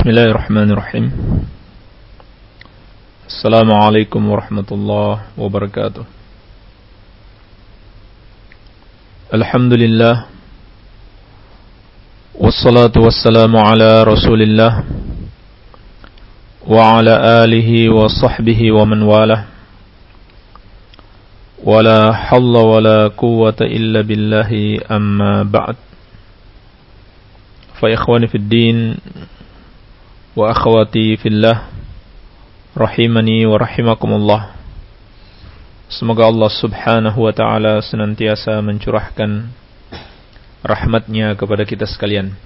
بسم الله الرحمن الرحيم السلام عليكم ورحمة الله وبركاته الحمد لله والصلاة والسلام على رسول الله وعلى آله وصحبه ومن والاه ولا حل ولا قوة إلا بالله أما بعد فإخواني في الدين wa akhwati fillah rahimani wa rahimakumullah. Semoga Allah subhanahu wa ta'ala senantiasa mencurahkan rahmatnya kepada kita sekalian.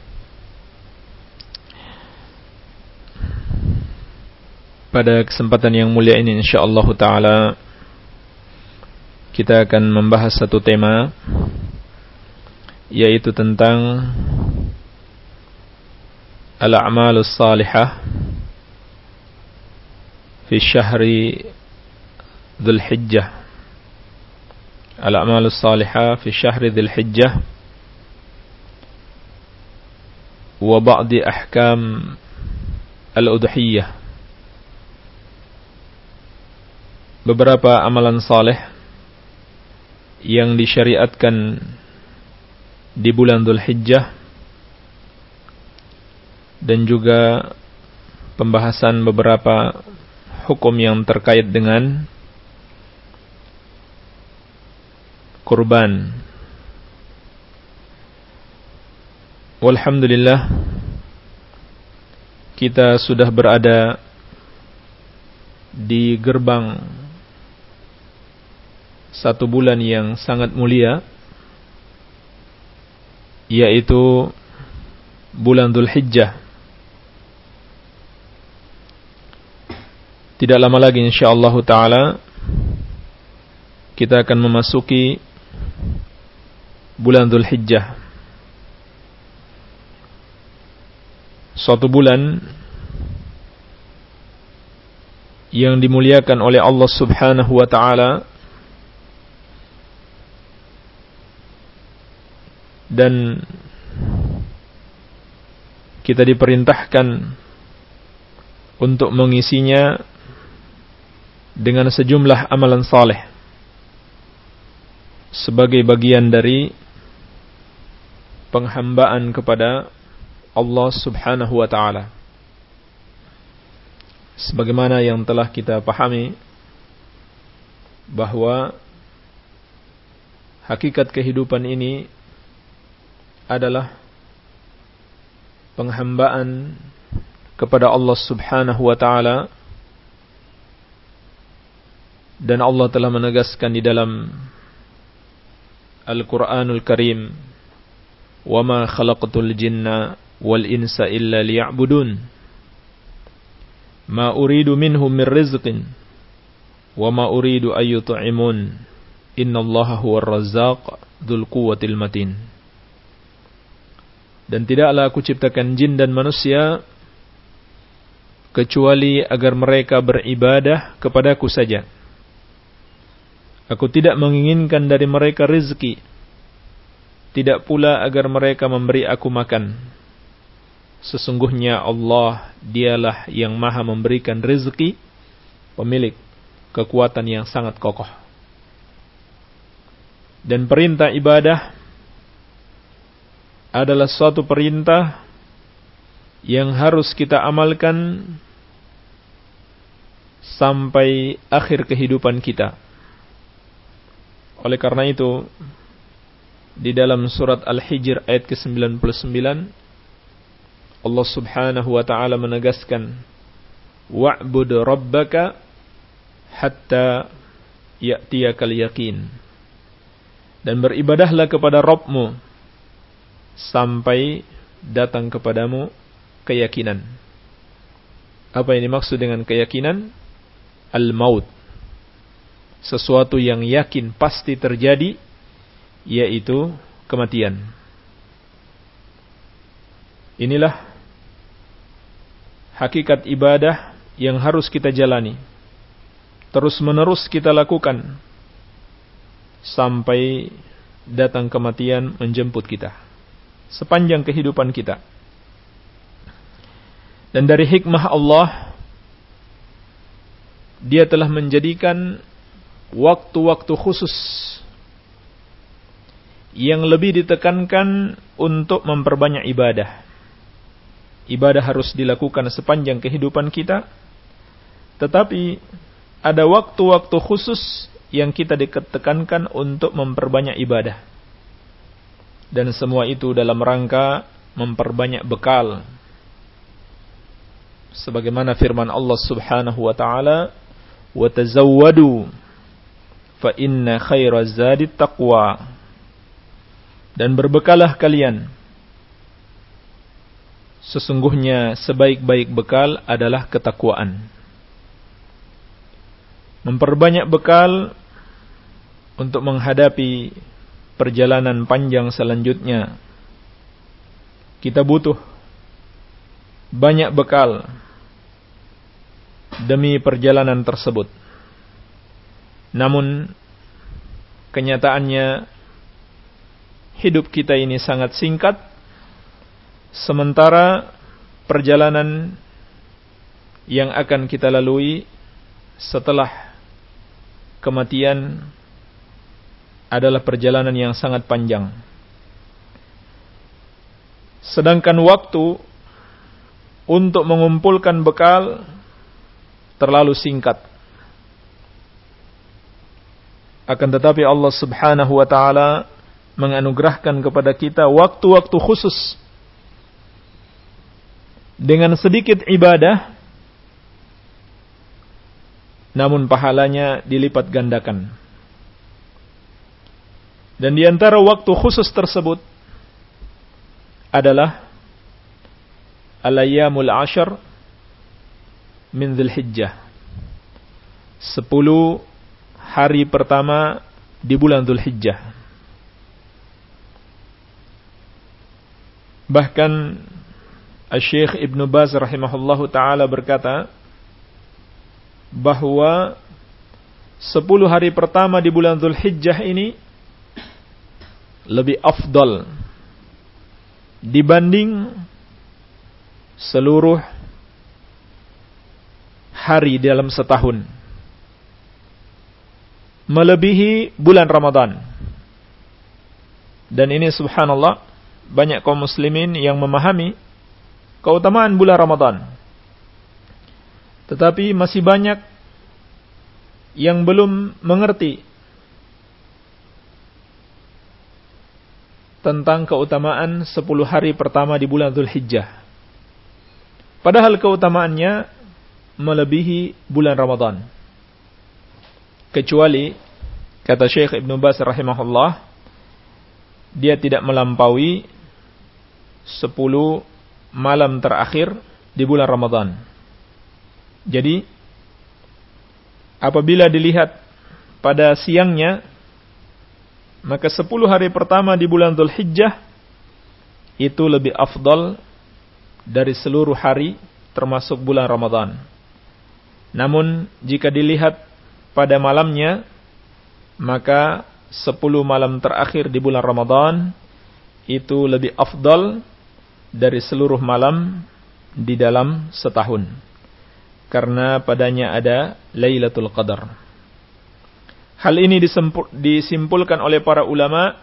Pada kesempatan yang mulia ini insyaallah ta'ala Kita akan membahas satu tema Yaitu tentang الأعمال الصالحة في الشهر ذو الحجة. الأعمال الصالحة في الشهر ذي الحجة. وبعض أحكام الأضحية. beberapa amalan saleh yang disyariatkan di bulan Dhul Hijjah dan juga pembahasan beberapa hukum yang terkait dengan kurban. Walhamdulillah kita sudah berada di gerbang satu bulan yang sangat mulia yaitu bulan Dhul Tidak lama lagi insyaallah taala kita akan memasuki bulan Dhul Hijjah. Suatu bulan yang dimuliakan oleh Allah Subhanahu wa taala dan kita diperintahkan untuk mengisinya dengan sejumlah amalan saleh sebagai bagian dari penghambaan kepada Allah Subhanahu wa taala. Sebagaimana yang telah kita pahami bahwa hakikat kehidupan ini adalah penghambaan kepada Allah Subhanahu wa taala dan Allah telah menegaskan di dalam Al-Quranul Karim وَمَا خَلَقْتُ الْجِنَّ وَالْإِنسَ إِلَّا لِيَعْبُدُونَ مَا أُرِيدُ مِنْهُمْ مِنْ رِزْقٍ وَمَا أُرِيدُ أَن يُطْعِمُونَ إِنَّ اللَّهَ هُوَ الرَّزَّاقُ ذُو الْقُوَّةِ الْمَتِينَ Dan tidaklah aku ciptakan jin dan manusia kecuali agar mereka beribadah kepadaku saja. Aku tidak menginginkan dari mereka rezeki. Tidak pula agar mereka memberi aku makan. Sesungguhnya Allah dialah yang maha memberikan rezeki, pemilik kekuatan yang sangat kokoh. Dan perintah ibadah adalah suatu perintah yang harus kita amalkan sampai akhir kehidupan kita. Oleh karena itu, di dalam surat Al-Hijr ayat ke-99, Allah subhanahu wa ta'ala menegaskan, Wa'bud rabbaka hatta ya'tiyakal yakin. Dan beribadahlah kepada Rabbmu sampai datang kepadamu keyakinan. Apa ini maksud dengan keyakinan? Al-maut sesuatu yang yakin pasti terjadi yaitu kematian. Inilah hakikat ibadah yang harus kita jalani. Terus-menerus kita lakukan sampai datang kematian menjemput kita sepanjang kehidupan kita. Dan dari hikmah Allah dia telah menjadikan waktu-waktu khusus yang lebih ditekankan untuk memperbanyak ibadah. Ibadah harus dilakukan sepanjang kehidupan kita, tetapi ada waktu-waktu khusus yang kita ditekankan untuk memperbanyak ibadah. Dan semua itu dalam rangka memperbanyak bekal. Sebagaimana firman Allah Subhanahu wa taala, fa inna khaira zadi taqwa. Dan berbekalah kalian. Sesungguhnya sebaik-baik bekal adalah ketakwaan. Memperbanyak bekal untuk menghadapi perjalanan panjang selanjutnya. Kita butuh banyak bekal demi perjalanan tersebut. Namun kenyataannya hidup kita ini sangat singkat sementara perjalanan yang akan kita lalui setelah kematian adalah perjalanan yang sangat panjang. Sedangkan waktu untuk mengumpulkan bekal terlalu singkat. Akan tetapi Allah Subhanahu wa taala menganugerahkan kepada kita waktu-waktu khusus dengan sedikit ibadah namun pahalanya dilipat gandakan. Dan di antara waktu khusus tersebut adalah al-ayyamul ashar min Dzulhijjah. Hari pertama di bulan Dzulhijjah. Bahkan Syekh Ibn Baz rahimahullahu taala berkata bahwa sepuluh hari pertama di bulan Dzulhijjah ini lebih afdal dibanding seluruh hari dalam setahun. Melebihi bulan Ramadan. Dan ini subhanallah, banyak kaum muslimin yang memahami keutamaan bulan Ramadan. Tetapi masih banyak yang belum mengerti tentang keutamaan 10 hari pertama di bulan Dhul Hijjah. Padahal keutamaannya melebihi bulan Ramadan. Kecuali kata Syekh Ibn Bas rahimahullah dia tidak melampaui 10 malam terakhir di bulan Ramadan. Jadi apabila dilihat pada siangnya maka 10 hari pertama di bulan Dhul Hijjah itu lebih afdal dari seluruh hari termasuk bulan Ramadan. Namun jika dilihat pada malamnya, maka 10 malam terakhir di bulan Ramadan itu lebih afdal dari seluruh malam di dalam setahun. Karena padanya ada Lailatul Qadar. Hal ini disimpulkan oleh para ulama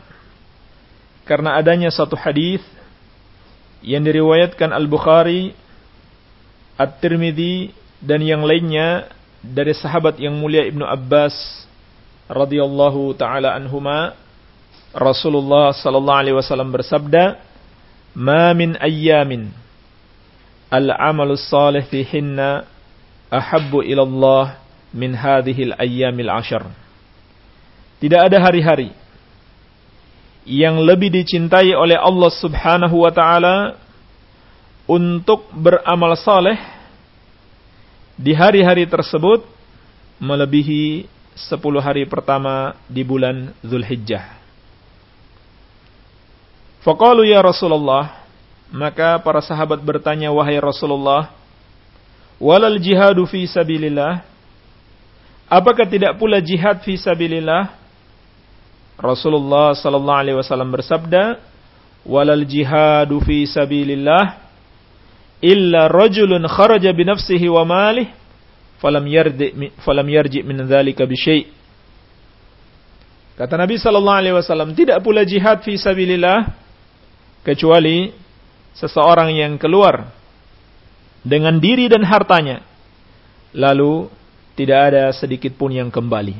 karena adanya satu hadis yang diriwayatkan Al-Bukhari, At-Tirmidzi dan yang lainnya dari sahabat yang mulia Ibnu Abbas radhiyallahu taala anhuma Rasulullah sallallahu alaihi wasallam bersabda ma min ayyamin al-amalu salih fihinna ahabbu ila Allah min hadhihi al-ayyamil ashar. Tidak ada hari-hari yang lebih dicintai oleh Allah Subhanahu wa taala untuk beramal saleh di hari-hari tersebut melebihi 10 hari pertama di bulan Zulhijjah. Faqalu ya Rasulullah, maka para sahabat bertanya wahai Rasulullah, walal jihadu fi sabilillah? Apakah tidak pula jihad fi sabilillah? Rasulullah sallallahu alaihi wasallam bersabda, walal jihadu fi sabilillah illa rajulun kharaja bi nafsihi wa malih falam yarji falam yarji min dzalika bi syai' Kata Nabi sallallahu alaihi wasallam, tidak pula jihad fi sabilillah kecuali seseorang yang keluar dengan diri dan hartanya lalu tidak ada sedikit pun yang kembali.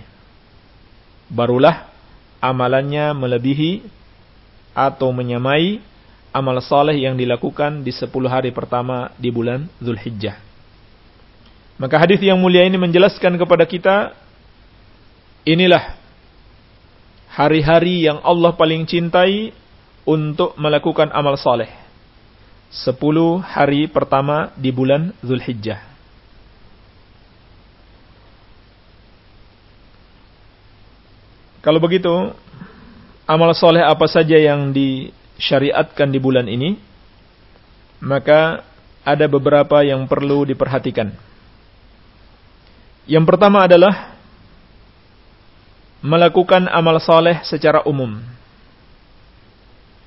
Barulah amalannya melebihi atau menyamai amal saleh yang dilakukan di 10 hari pertama di bulan Zulhijjah. Maka hadis yang mulia ini menjelaskan kepada kita inilah hari-hari yang Allah paling cintai untuk melakukan amal saleh. 10 hari pertama di bulan Zulhijjah. Kalau begitu, amal soleh apa saja yang di syariatkan di bulan ini, maka ada beberapa yang perlu diperhatikan. Yang pertama adalah melakukan amal soleh secara umum.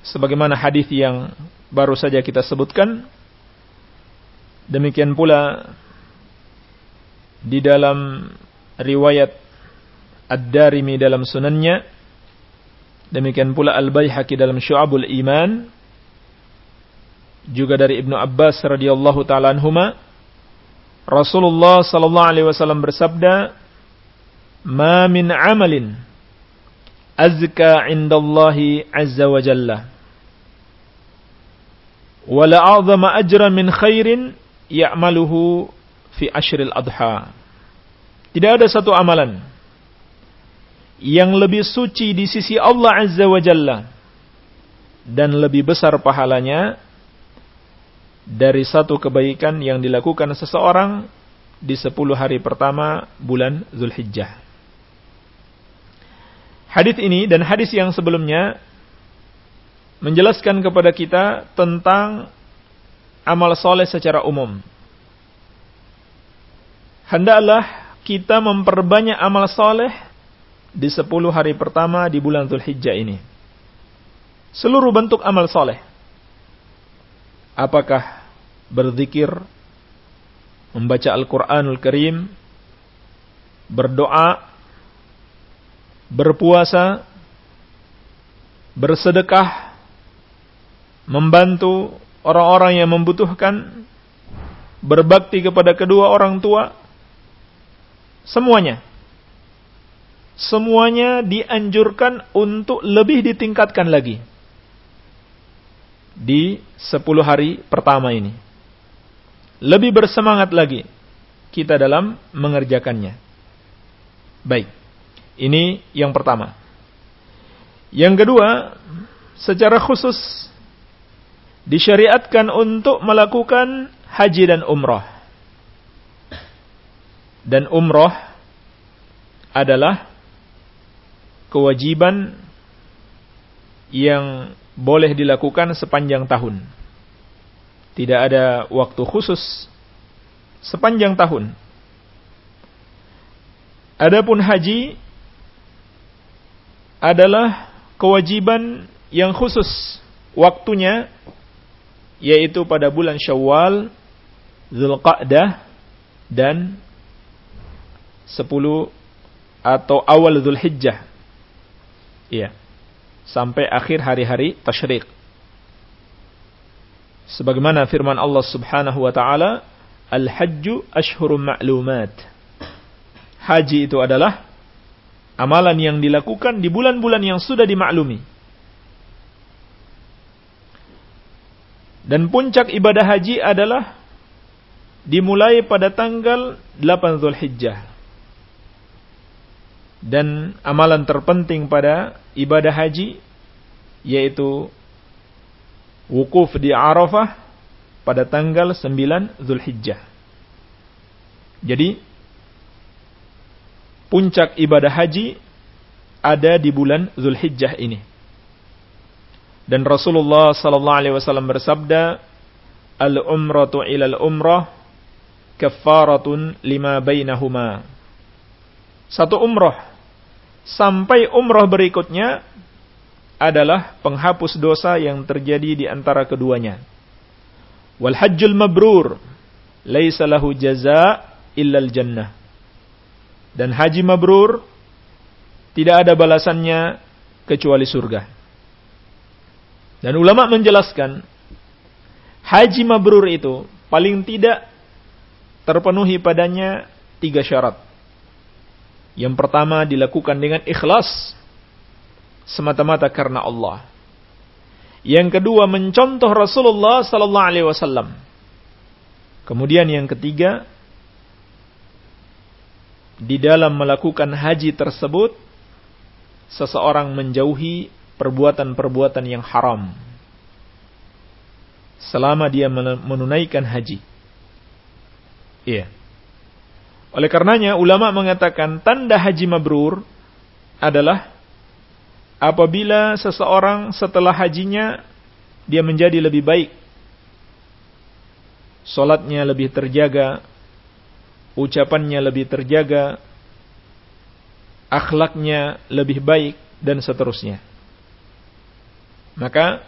Sebagaimana hadis yang baru saja kita sebutkan, demikian pula di dalam riwayat Ad-Darimi dalam sunannya Demikian pula Al-Baihaqi dalam Syu'abul Iman juga dari Ibnu Abbas radhiyallahu taala anhuma Rasulullah sallallahu alaihi wasallam bersabda Ma min amalin azka indallahi azza wa jalla wala a'zama ajran min khairin ya'maluhu fi ashril adha. Tidak ada satu amalan yang lebih suci di sisi Allah Azza wa Jalla dan lebih besar pahalanya dari satu kebaikan yang dilakukan seseorang di sepuluh hari pertama bulan Zulhijjah. Hadis ini dan hadis yang sebelumnya menjelaskan kepada kita tentang amal soleh secara umum. Hendaklah kita memperbanyak amal soleh di 10 hari pertama di bulan Zulhijjah ini. Seluruh bentuk amal soleh. Apakah berzikir, membaca Al-Quranul Karim, berdoa, berpuasa, bersedekah, membantu orang-orang yang membutuhkan, berbakti kepada kedua orang tua, semuanya semuanya dianjurkan untuk lebih ditingkatkan lagi di 10 hari pertama ini. Lebih bersemangat lagi kita dalam mengerjakannya. Baik. Ini yang pertama. Yang kedua, secara khusus disyariatkan untuk melakukan haji dan umrah. Dan umrah adalah kewajiban yang boleh dilakukan sepanjang tahun. Tidak ada waktu khusus sepanjang tahun. Adapun haji adalah kewajiban yang khusus waktunya yaitu pada bulan Syawal, Zulqa'dah dan 10 atau awal Zulhijjah Iya. Sampai akhir hari-hari tasyrik. Sebagaimana firman Allah Subhanahu wa taala, "Al-hajju ashhurum ma'lumat." Haji itu adalah amalan yang dilakukan di bulan-bulan yang sudah dimaklumi. Dan puncak ibadah haji adalah dimulai pada tanggal 8 Zulhijjah dan amalan terpenting pada ibadah haji yaitu wukuf di Arafah pada tanggal 9 Zulhijjah. Jadi puncak ibadah haji ada di bulan Zulhijjah ini. Dan Rasulullah sallallahu alaihi wasallam bersabda, "Al-umratu ila al-umrah kaffaratun lima bainahuma." Satu umrah sampai umroh berikutnya adalah penghapus dosa yang terjadi di antara keduanya. Wal hajjul mabrur laisa lahu jaza illal jannah. Dan haji mabrur tidak ada balasannya kecuali surga. Dan ulama menjelaskan haji mabrur itu paling tidak terpenuhi padanya tiga syarat. Yang pertama dilakukan dengan ikhlas semata-mata karena Allah. Yang kedua mencontoh Rasulullah sallallahu alaihi wasallam. Kemudian yang ketiga di dalam melakukan haji tersebut seseorang menjauhi perbuatan-perbuatan yang haram selama dia menunaikan haji. Iya. Oleh karenanya ulama mengatakan tanda haji mabrur adalah apabila seseorang setelah hajinya dia menjadi lebih baik. Salatnya lebih terjaga, ucapannya lebih terjaga, akhlaknya lebih baik dan seterusnya. Maka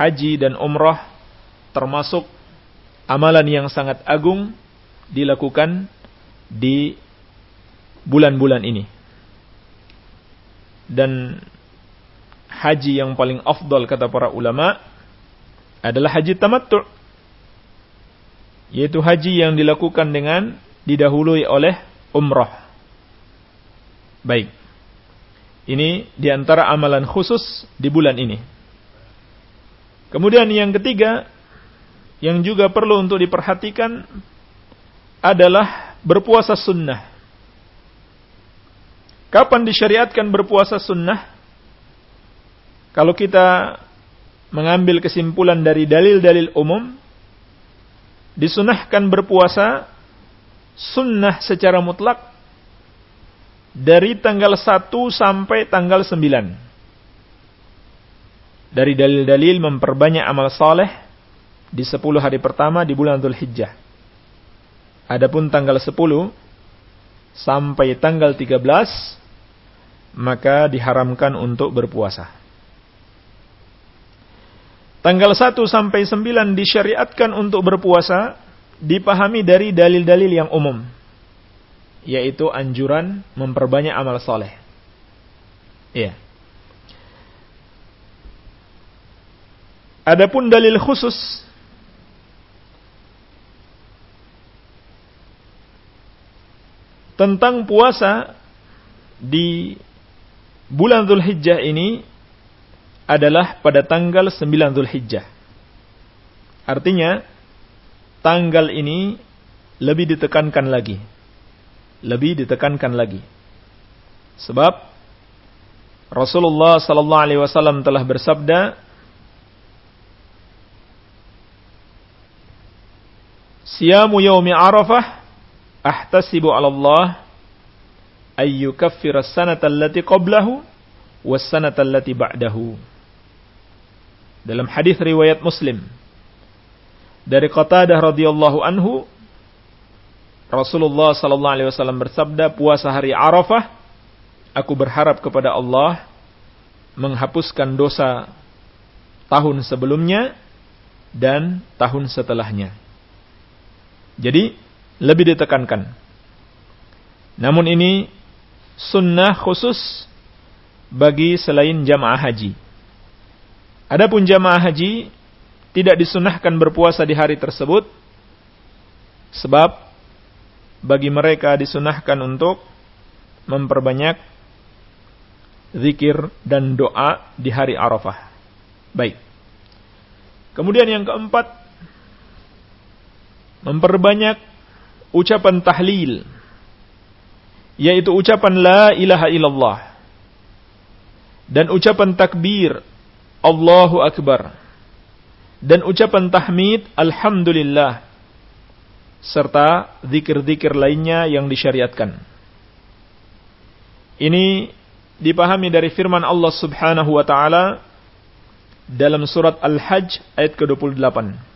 haji dan umrah termasuk amalan yang sangat agung dilakukan di bulan-bulan ini. Dan haji yang paling afdal kata para ulama adalah haji tamattu yaitu haji yang dilakukan dengan didahului oleh umrah. Baik. Ini di antara amalan khusus di bulan ini. Kemudian yang ketiga yang juga perlu untuk diperhatikan adalah berpuasa sunnah Kapan disyariatkan berpuasa sunnah? Kalau kita mengambil kesimpulan dari dalil-dalil umum, disunahkan berpuasa sunnah secara mutlak dari tanggal 1 sampai tanggal 9. Dari dalil-dalil memperbanyak amal saleh di 10 hari pertama di bulan Dhul Hijjah. Adapun tanggal 10 sampai tanggal 13 maka diharamkan untuk berpuasa. Tanggal 1 sampai 9 disyariatkan untuk berpuasa dipahami dari dalil-dalil yang umum yaitu anjuran memperbanyak amal soleh. Iya. Adapun dalil khusus tentang puasa di bulan Zulhijjah ini adalah pada tanggal 9 Zulhijjah. Artinya, tanggal ini lebih ditekankan lagi. Lebih ditekankan lagi. Sebab Rasulullah sallallahu alaihi wasallam telah bersabda Siyamu yaumi Arafah ahtasibu 'ala Allah ayyukaffira sanata allati qablahu was sanata allati ba'dahu. Dalam hadis riwayat Muslim dari Qatadah radhiyallahu anhu Rasulullah sallallahu alaihi wasallam bersabda puasa hari Arafah aku berharap kepada Allah menghapuskan dosa tahun sebelumnya dan tahun setelahnya. Jadi lebih ditekankan. Namun ini sunnah khusus bagi selain jamaah haji. Adapun jamaah haji tidak disunahkan berpuasa di hari tersebut sebab bagi mereka disunahkan untuk memperbanyak zikir dan doa di hari Arafah. Baik. Kemudian yang keempat memperbanyak ucapan tahlil yaitu ucapan la ilaha illallah dan ucapan takbir Allahu akbar dan ucapan tahmid alhamdulillah serta zikir-zikir lainnya yang disyariatkan. Ini dipahami dari firman Allah Subhanahu wa taala dalam surat Al-Hajj ayat ke-28.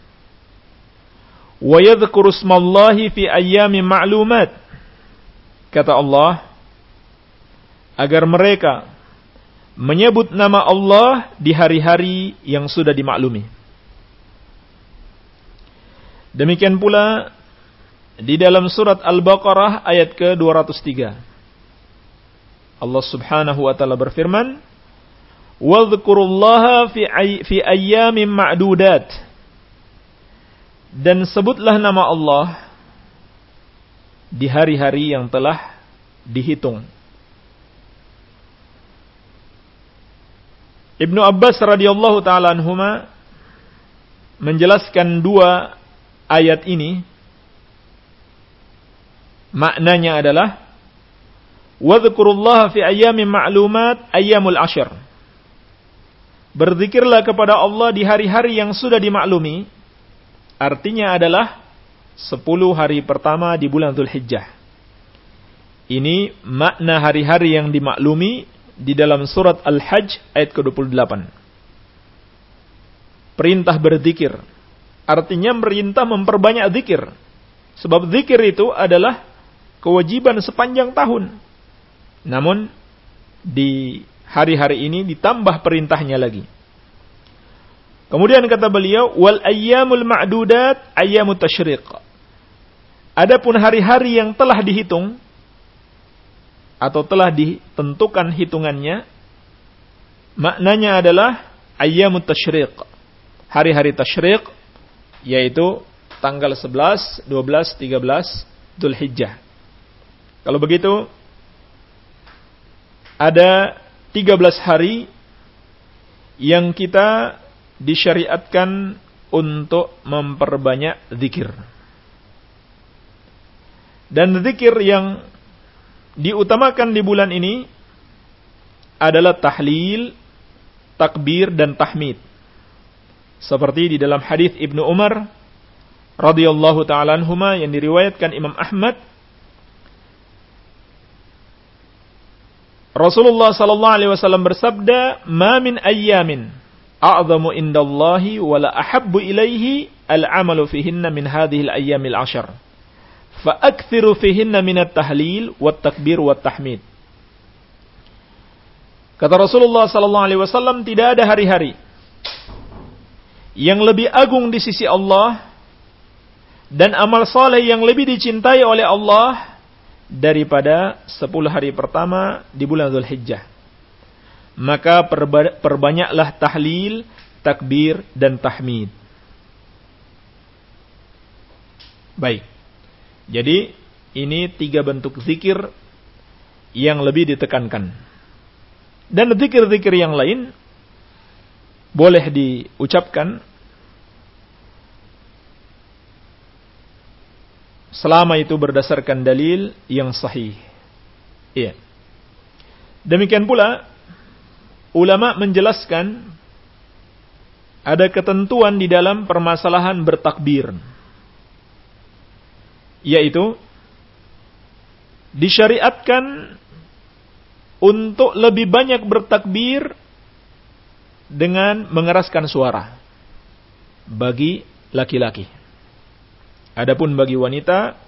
Wa yadhkuru ismallahi fi ayyamin ma'lumat kata Allah agar mereka menyebut nama Allah di hari-hari yang sudah dimaklumi. Demikian pula di dalam surat Al-Baqarah ayat ke-203. Allah Subhanahu wa taala berfirman, "Wadhkurullaha fi ayyamin ma'dudat." Dan sebutlah nama Allah di hari-hari yang telah dihitung. Ibnu Abbas radhiyallahu taala anhuma menjelaskan dua ayat ini maknanya adalah wadhkurullaha fi ayyamin ma'lumat ayyamul ashar berzikirlah kepada Allah di hari-hari yang sudah dimaklumi artinya adalah 10 hari pertama di bulan Zulhijjah ini makna hari-hari yang dimaklumi di dalam surat Al-Hajj ayat ke-28 perintah berzikir Artinya merintah memperbanyak zikir. Sebab zikir itu adalah kewajiban sepanjang tahun. Namun di hari-hari ini ditambah perintahnya lagi. Kemudian kata beliau, wal ayyamul ma'dudat ayyamut tasyriq. Adapun hari-hari yang telah dihitung atau telah ditentukan hitungannya, maknanya adalah ayyamut tasyriq. Hari-hari tasyriq yaitu tanggal 11, 12, 13 Dhul Hijjah. Kalau begitu ada 13 hari yang kita disyariatkan untuk memperbanyak zikir. Dan zikir yang diutamakan di bulan ini adalah tahlil, takbir dan tahmid seperti di dalam hadis Ibnu Umar radhiyallahu taala anhuma yang diriwayatkan Imam Ahmad Rasulullah sallallahu alaihi wasallam bersabda, "Ma min ayyamin a'zamu indallahi wa la ahabbu ilaihi al-'amalu fihinna min hadhihi al-ayyamil 'ashar." Fa akthiru fihinna min at-tahlil wat takbir wat tahmid. Kata Rasulullah sallallahu alaihi wasallam, tidak ada hari-hari yang lebih agung di sisi Allah dan amal soleh yang lebih dicintai oleh Allah daripada 10 hari pertama di bulan Dhul Hijjah. Maka perbanyaklah tahlil, takbir, dan tahmid. Baik. Jadi, ini tiga bentuk zikir yang lebih ditekankan. Dan zikir-zikir yang lain boleh diucapkan selama itu berdasarkan dalil yang sahih. Iya. Demikian pula ulama menjelaskan ada ketentuan di dalam permasalahan bertakbir. Yaitu disyariatkan untuk lebih banyak bertakbir dengan mengeraskan suara bagi laki-laki. Adapun bagi wanita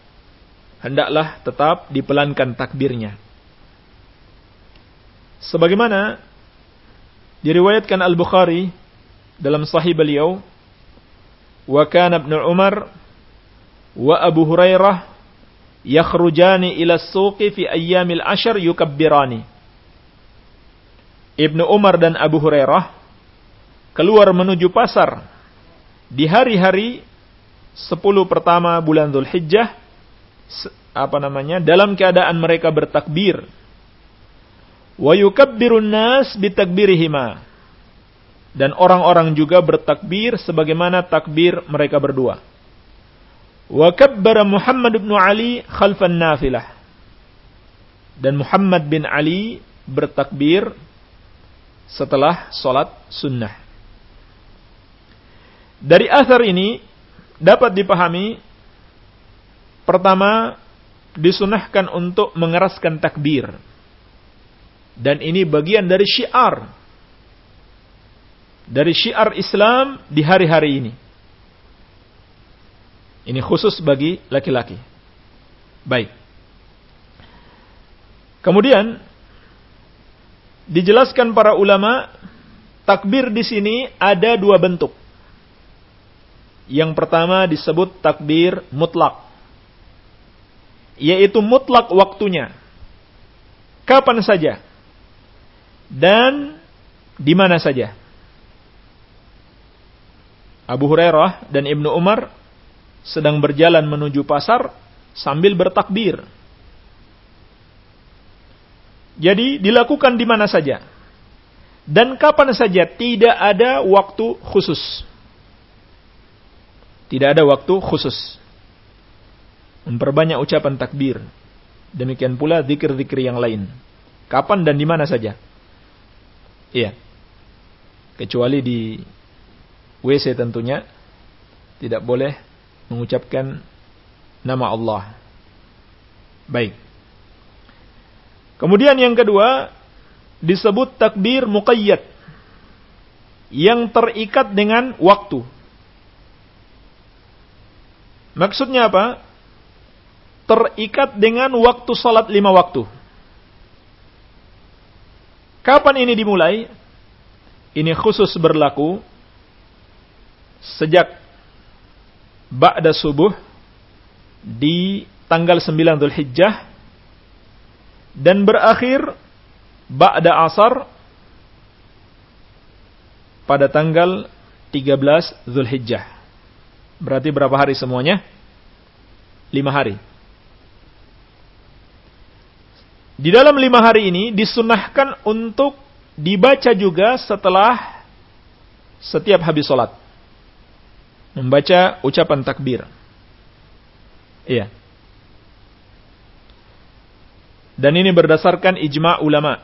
hendaklah tetap dipelankan takbirnya. Sebagaimana diriwayatkan Al-Bukhari dalam sahih beliau wa kana Ibnu Umar wa Abu Hurairah yakhrujani ila suqi fi ayyamil ashar yukabbirani. Ibnu Umar dan Abu Hurairah keluar menuju pasar di hari-hari sepuluh pertama bulan Dhul Hijjah apa namanya dalam keadaan mereka bertakbir wa yukabbirun nas bitakbirihima. Dan orang-orang juga bertakbir sebagaimana takbir mereka berdua. Wa kabbara Muhammad bin Ali khalfan nafilah. Dan Muhammad bin Ali bertakbir setelah solat sunnah. Dari asar ini dapat dipahami pertama disunahkan untuk mengeraskan takbir. Dan ini bagian dari syiar. Dari syiar Islam di hari-hari ini. Ini khusus bagi laki-laki. Baik. Kemudian dijelaskan para ulama takbir di sini ada dua bentuk. Yang pertama disebut takbir mutlak. Yaitu mutlak waktunya. Kapan saja. Dan di mana saja. Abu Hurairah dan Ibnu Umar sedang berjalan menuju pasar sambil bertakbir. Jadi dilakukan di mana saja. Dan kapan saja tidak ada waktu khusus. Tidak ada waktu khusus. Memperbanyak ucapan takbir. Demikian pula zikir-zikir yang lain. Kapan dan di mana saja. Iya. Kecuali di WC tentunya. Tidak boleh mengucapkan nama Allah. Baik. Kemudian yang kedua disebut takbir muqayyad yang terikat dengan waktu. Maksudnya apa? Terikat dengan waktu salat lima waktu. Kapan ini dimulai? Ini khusus berlaku sejak ba'da subuh di tanggal 9 Dhul Hijjah dan berakhir ba'da asar pada tanggal 13 Zulhijjah. Berarti berapa hari semuanya? Lima hari. Di dalam lima hari ini disunahkan untuk dibaca juga setelah setiap habis sholat. Membaca ucapan takbir. Iya. Dan ini berdasarkan ijma ulama.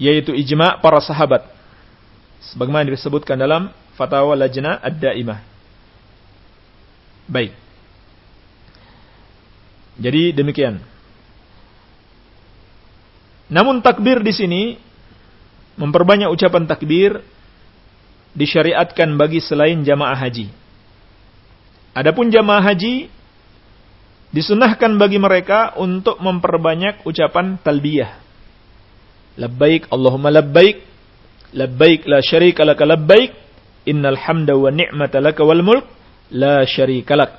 Yaitu ijma para sahabat. Sebagaimana disebutkan dalam fatwa lajna ad-daimah. Baik. Jadi demikian. Namun takbir di sini memperbanyak ucapan takbir disyariatkan bagi selain jamaah haji. Adapun jamaah haji disunahkan bagi mereka untuk memperbanyak ucapan talbiyah. Labbaik Allahumma labbaik labbaik la syarika laka labbaik innal hamda wa ni'mata laka wal mulk la syarika lak.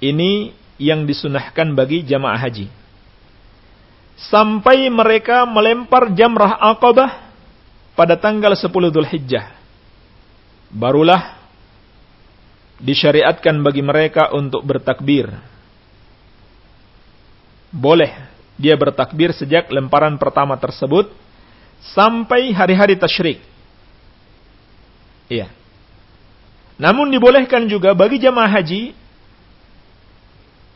Ini yang disunahkan bagi jamaah haji. Sampai mereka melempar jamrah Aqabah pada tanggal 10 Dhul Hijjah. Barulah disyariatkan bagi mereka untuk bertakbir. Boleh dia bertakbir sejak lemparan pertama tersebut sampai hari-hari tasyrik. Iya. Namun dibolehkan juga bagi jamaah haji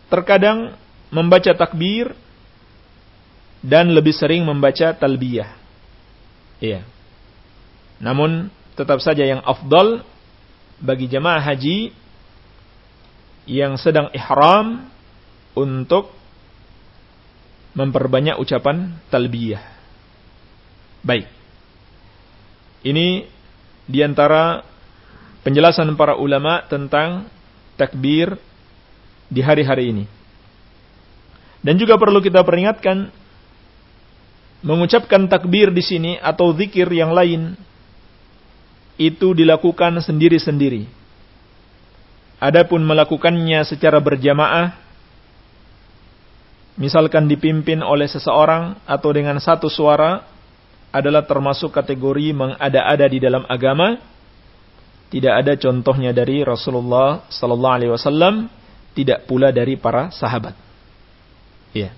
terkadang membaca takbir dan lebih sering membaca talbiyah. Iya. Namun tetap saja yang afdal bagi jemaah haji yang sedang ihram untuk memperbanyak ucapan talbiyah. Baik. Ini di antara penjelasan para ulama tentang takbir di hari-hari ini. Dan juga perlu kita peringatkan mengucapkan takbir di sini atau zikir yang lain itu dilakukan sendiri-sendiri. Adapun melakukannya secara berjamaah, misalkan dipimpin oleh seseorang atau dengan satu suara, adalah termasuk kategori mengada-ada di dalam agama. Tidak ada contohnya dari Rasulullah Sallallahu Alaihi Wasallam, tidak pula dari para sahabat. Ya.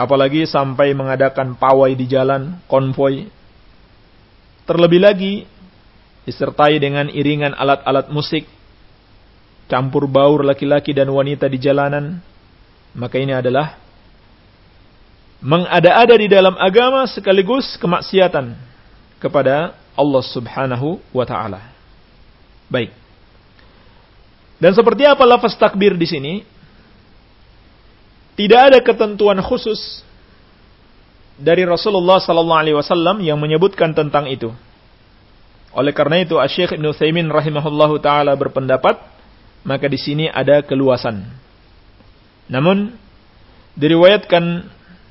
Apalagi sampai mengadakan pawai di jalan, konvoi. Terlebih lagi disertai dengan iringan alat-alat musik, campur baur laki-laki dan wanita di jalanan, maka ini adalah mengada-ada di dalam agama sekaligus kemaksiatan kepada Allah Subhanahu wa taala. Baik. Dan seperti apa lafaz takbir di sini? Tidak ada ketentuan khusus dari Rasulullah sallallahu alaihi wasallam yang menyebutkan tentang itu. Oleh karena itu Syekh Ibn Utsaimin rahimahullahu taala berpendapat maka di sini ada keluasan. Namun diriwayatkan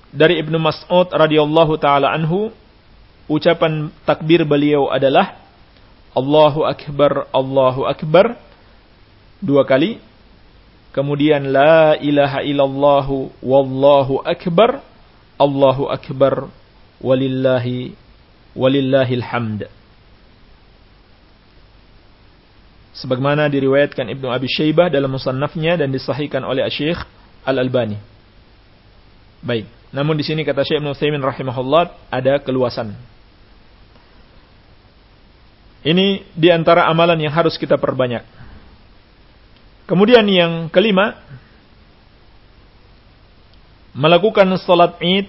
dari Ibnu Mas'ud radhiyallahu taala anhu ucapan takbir beliau adalah Allahu Akbar, Allahu Akbar dua kali. Kemudian la ilaha illallah wallahu akbar, Allahu akbar walillahi walillahil hamd. Sebagaimana diriwayatkan Ibnu Abi Syaibah dalam musannafnya dan disahihkan oleh Syekh Al-Albani. Baik. Namun di sini kata Syekh Ibnu Utsaimin rahimahullah ada keluasan. Ini di antara amalan yang harus kita perbanyak. Kemudian yang kelima, melakukan salat Id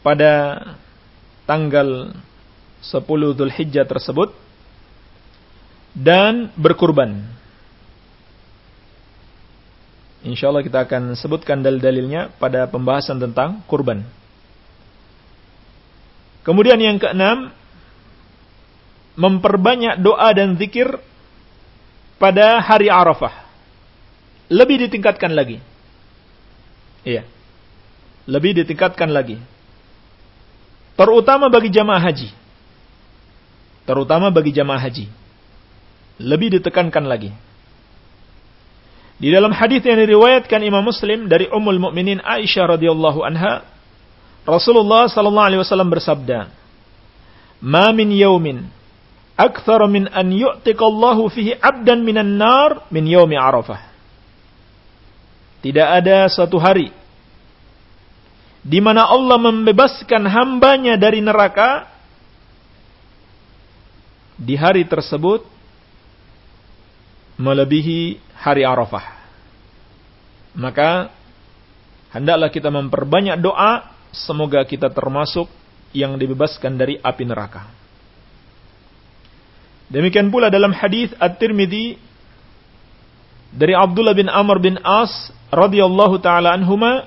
pada tanggal 10 Dzulhijjah tersebut dan berkurban. Insya Allah kita akan sebutkan dalil-dalilnya pada pembahasan tentang kurban. Kemudian yang keenam, memperbanyak doa dan zikir pada hari Arafah. Lebih ditingkatkan lagi. Iya. Lebih ditingkatkan lagi. Terutama bagi jamaah haji. Terutama bagi jamaah haji. Lebih ditekankan lagi. Di dalam hadis yang diriwayatkan Imam Muslim dari Ummul Mukminin Aisyah radhiyallahu anha, Rasulullah sallallahu alaihi wasallam bersabda, "Ma min yaumin akthar min an yu'tiqallahu fihi 'abdan minan nar min yaumi Arafah." Tidak ada satu hari di mana Allah membebaskan hambanya dari neraka di hari tersebut melebihi hari Arafah. Maka hendaklah kita memperbanyak doa semoga kita termasuk yang dibebaskan dari api neraka. Demikian pula dalam hadis At-Tirmidzi dari Abdullah bin Amr bin As radhiyallahu taala anhuma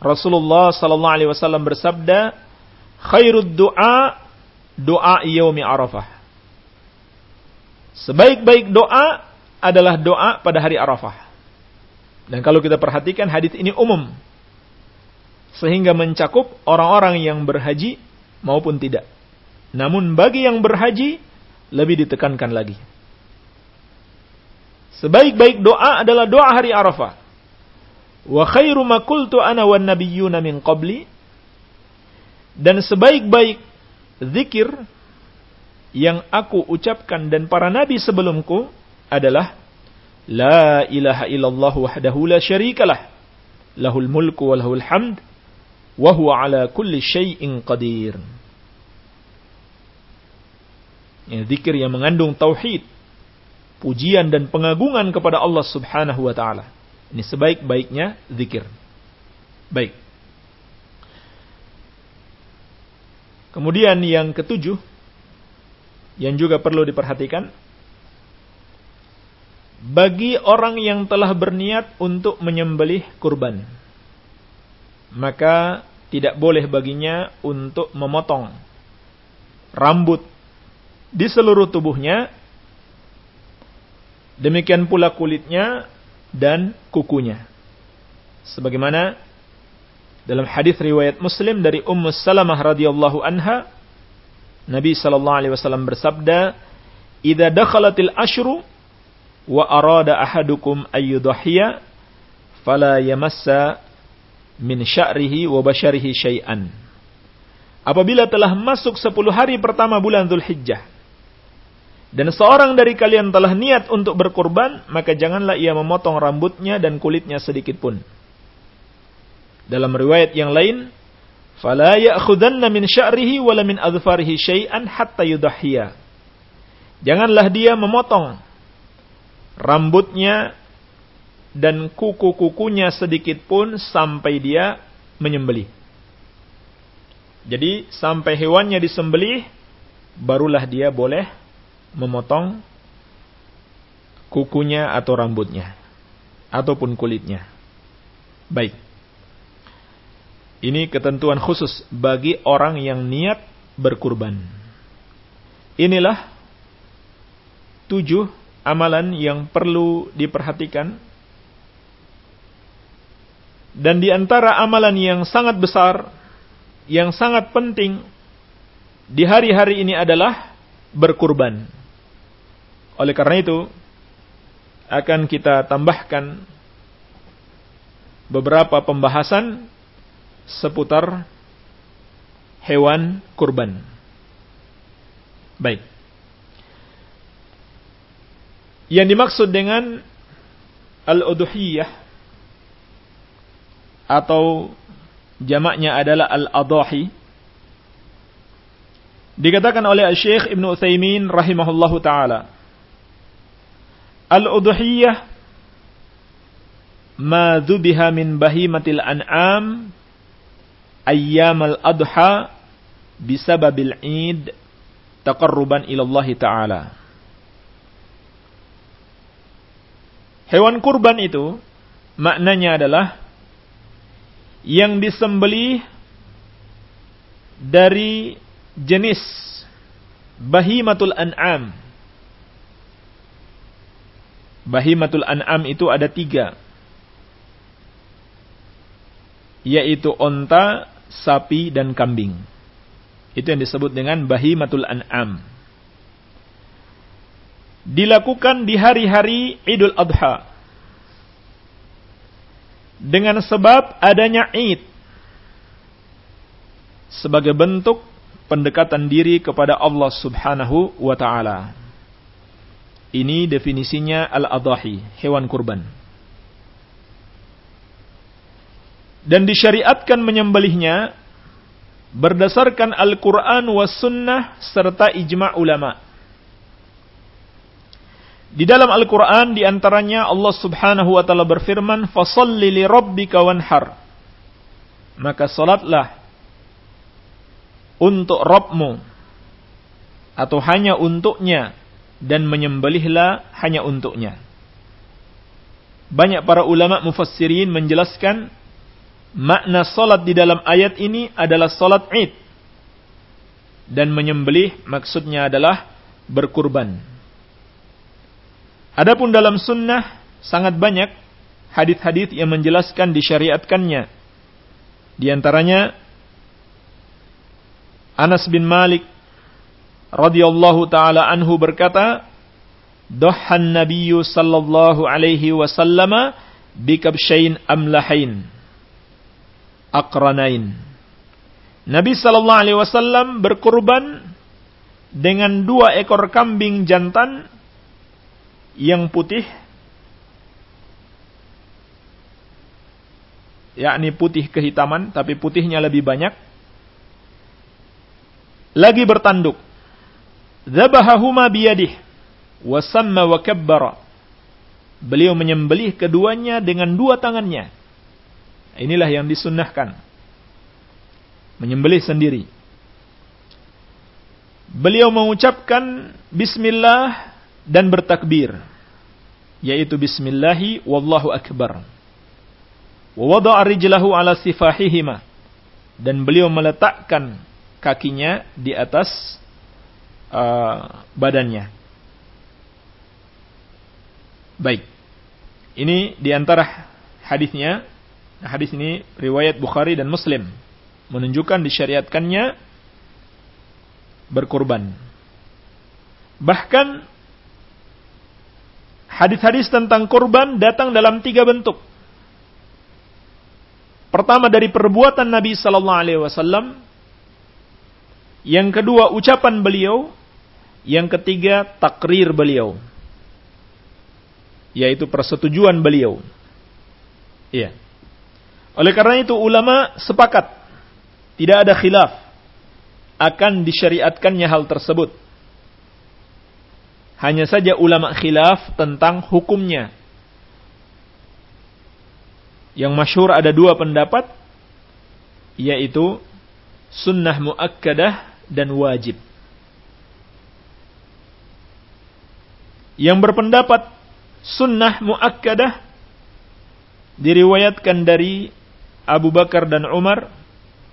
Rasulullah sallallahu alaihi wasallam bersabda, "Khairud du'a doa yaumi Arafah." Sebaik-baik doa adalah doa pada hari Arafah. Dan kalau kita perhatikan hadis ini umum. Sehingga mencakup orang-orang yang berhaji maupun tidak. Namun bagi yang berhaji lebih ditekankan lagi. Sebaik-baik doa adalah doa hari Arafah. Wa khairu ma qultu ana wan nabiyyuna min qabli. Dan sebaik-baik zikir yang aku ucapkan dan para nabi sebelumku adalah La ilaha illallah wahdahu la syarikalah lahul mulku wa hamd wa ala kulli syai'in qadir. Ya, zikir yang mengandung tauhid, pujian dan pengagungan kepada Allah Subhanahu wa taala. Ini sebaik-baiknya zikir. Baik. Kemudian yang ketujuh yang juga perlu diperhatikan bagi orang yang telah berniat untuk menyembelih kurban maka tidak boleh baginya untuk memotong rambut di seluruh tubuhnya demikian pula kulitnya dan kukunya. Sebagaimana dalam hadis riwayat Muslim dari Ummu Salamah radhiyallahu anha, Nabi sallallahu alaihi wasallam bersabda, "Idza dakhalatil ashru wa arada ahadukum ayyudhiya fala yamassa min sya'rihi wa basharihi syai'an." Apabila telah masuk 10 hari pertama bulan Zulhijjah, dan seorang dari kalian telah niat untuk berkurban, maka janganlah ia memotong rambutnya dan kulitnya sedikit pun. Dalam riwayat yang lain, "Fala ya'khudanna min sya'rihi wala min adfarihi syai'an hatta yudahhiya." Janganlah dia memotong rambutnya dan kuku-kukunya sedikit pun sampai dia menyembelih. Jadi sampai hewannya disembelih barulah dia boleh memotong kukunya atau rambutnya ataupun kulitnya. Baik. Ini ketentuan khusus bagi orang yang niat berkurban. Inilah tujuh amalan yang perlu diperhatikan. Dan di antara amalan yang sangat besar, yang sangat penting di hari-hari ini adalah berkurban. Oleh karena itu, akan kita tambahkan beberapa pembahasan seputar hewan kurban. Baik. Yang dimaksud dengan al-udhiyah atau jamaknya adalah al-adahi dikatakan oleh Syekh Ibnu Utsaimin rahimahullahu taala al-udhiyah ma dhubiha min bahimatil an'am ayyamal adha bisababil id taqarruban ilallah ta'ala. Hewan kurban itu maknanya adalah yang disembelih dari jenis bahimatul an'am. Bahimatul an'am itu ada tiga. Yaitu onta, sapi, dan kambing. Itu yang disebut dengan bahimatul an'am. Dilakukan di hari-hari Idul Adha. Dengan sebab adanya Id. Sebagai bentuk pendekatan diri kepada Allah subhanahu wa ta'ala. Ini definisinya al-adahi, hewan kurban. Dan disyariatkan menyembelihnya berdasarkan Al-Quran was sunnah serta ijma' ulama. Di dalam Al-Quran di antaranya Allah subhanahu wa ta'ala berfirman, Fasalli li rabbika. Maka salatlah untuk Rabbmu. Atau hanya untuknya dan menyembelihlah hanya untuknya. Banyak para ulama mufassirin menjelaskan makna solat di dalam ayat ini adalah solat id. Dan menyembelih maksudnya adalah berkurban. Adapun dalam sunnah sangat banyak hadis-hadis yang menjelaskan disyariatkannya. Di antaranya Anas bin Malik radhiyallahu taala anhu berkata, "Dhahan Nabiyyu sallallahu alaihi wasallam bikabshain amlahain." akranain. Nabi sallallahu alaihi wasallam berkurban dengan dua ekor kambing jantan yang putih yakni putih kehitaman tapi putihnya lebih banyak lagi bertanduk dzabahahuma biyadih wa samma wa beliau menyembelih keduanya dengan dua tangannya Inilah yang disunnahkan. Menyembelih sendiri. Beliau mengucapkan bismillah dan bertakbir. Yaitu bismillahi wallahu akbar. Wa wada'a rijlahu ala sifahihima. Dan beliau meletakkan kakinya di atas uh, badannya. Baik. Ini di antara hadisnya hadis ini riwayat Bukhari dan Muslim menunjukkan disyariatkannya berkorban. Bahkan hadis-hadis tentang korban datang dalam tiga bentuk. Pertama dari perbuatan Nabi Sallallahu Alaihi Wasallam, yang kedua ucapan beliau, yang ketiga takrir beliau, yaitu persetujuan beliau. Iya. Oleh karena itu ulama sepakat tidak ada khilaf akan disyariatkannya hal tersebut. Hanya saja ulama khilaf tentang hukumnya. Yang masyhur ada dua pendapat yaitu sunnah muakkadah dan wajib. Yang berpendapat sunnah muakkadah diriwayatkan dari Abu Bakar dan Umar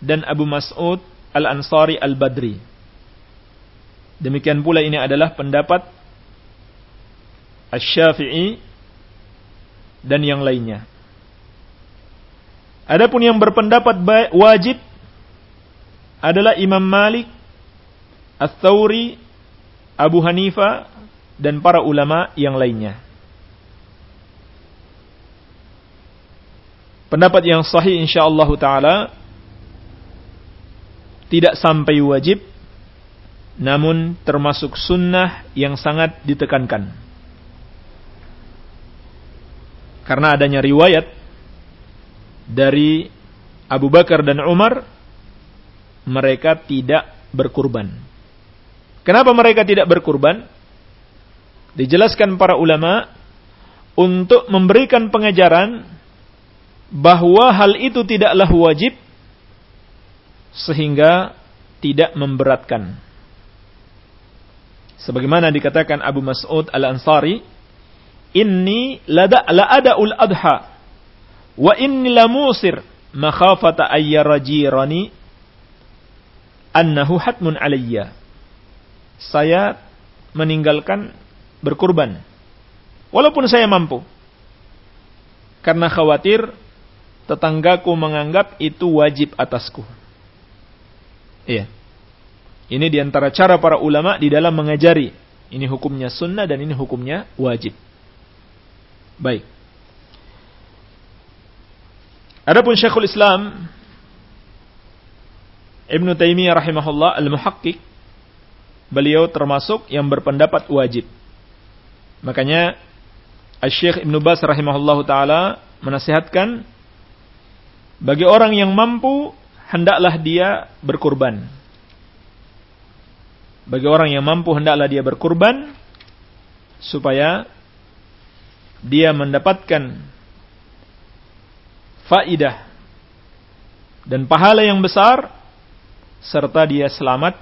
dan Abu Mas'ud Al-Ansari Al-Badri. Demikian pula ini adalah pendapat Asy-Syafi'i dan yang lainnya. Adapun yang berpendapat wajib adalah Imam Malik, Ats-Tsauri, Abu Hanifah dan para ulama yang lainnya. Pendapat yang sahih insyaallah taala tidak sampai wajib namun termasuk sunnah yang sangat ditekankan. Karena adanya riwayat dari Abu Bakar dan Umar mereka tidak berkurban. Kenapa mereka tidak berkurban? Dijelaskan para ulama untuk memberikan pengajaran bahwa hal itu tidaklah wajib sehingga tidak memberatkan. Sebagaimana dikatakan Abu Mas'ud Al-Ansari, "Inni lada la ul adha wa inni la musir makhafata ayyarajirani annahu hatmun alayya." Saya meninggalkan berkurban walaupun saya mampu karena khawatir tetanggaku menganggap itu wajib atasku. Iya. Ini di antara cara para ulama di dalam mengajari. Ini hukumnya sunnah dan ini hukumnya wajib. Baik. Adapun Syekhul Islam Ibn Taimiyah rahimahullah al-muhaqqiq beliau termasuk yang berpendapat wajib. Makanya Syekh Ibn Bas rahimahullah taala menasihatkan bagi orang yang mampu hendaklah dia berkurban. Bagi orang yang mampu hendaklah dia berkurban supaya dia mendapatkan faidah dan pahala yang besar serta dia selamat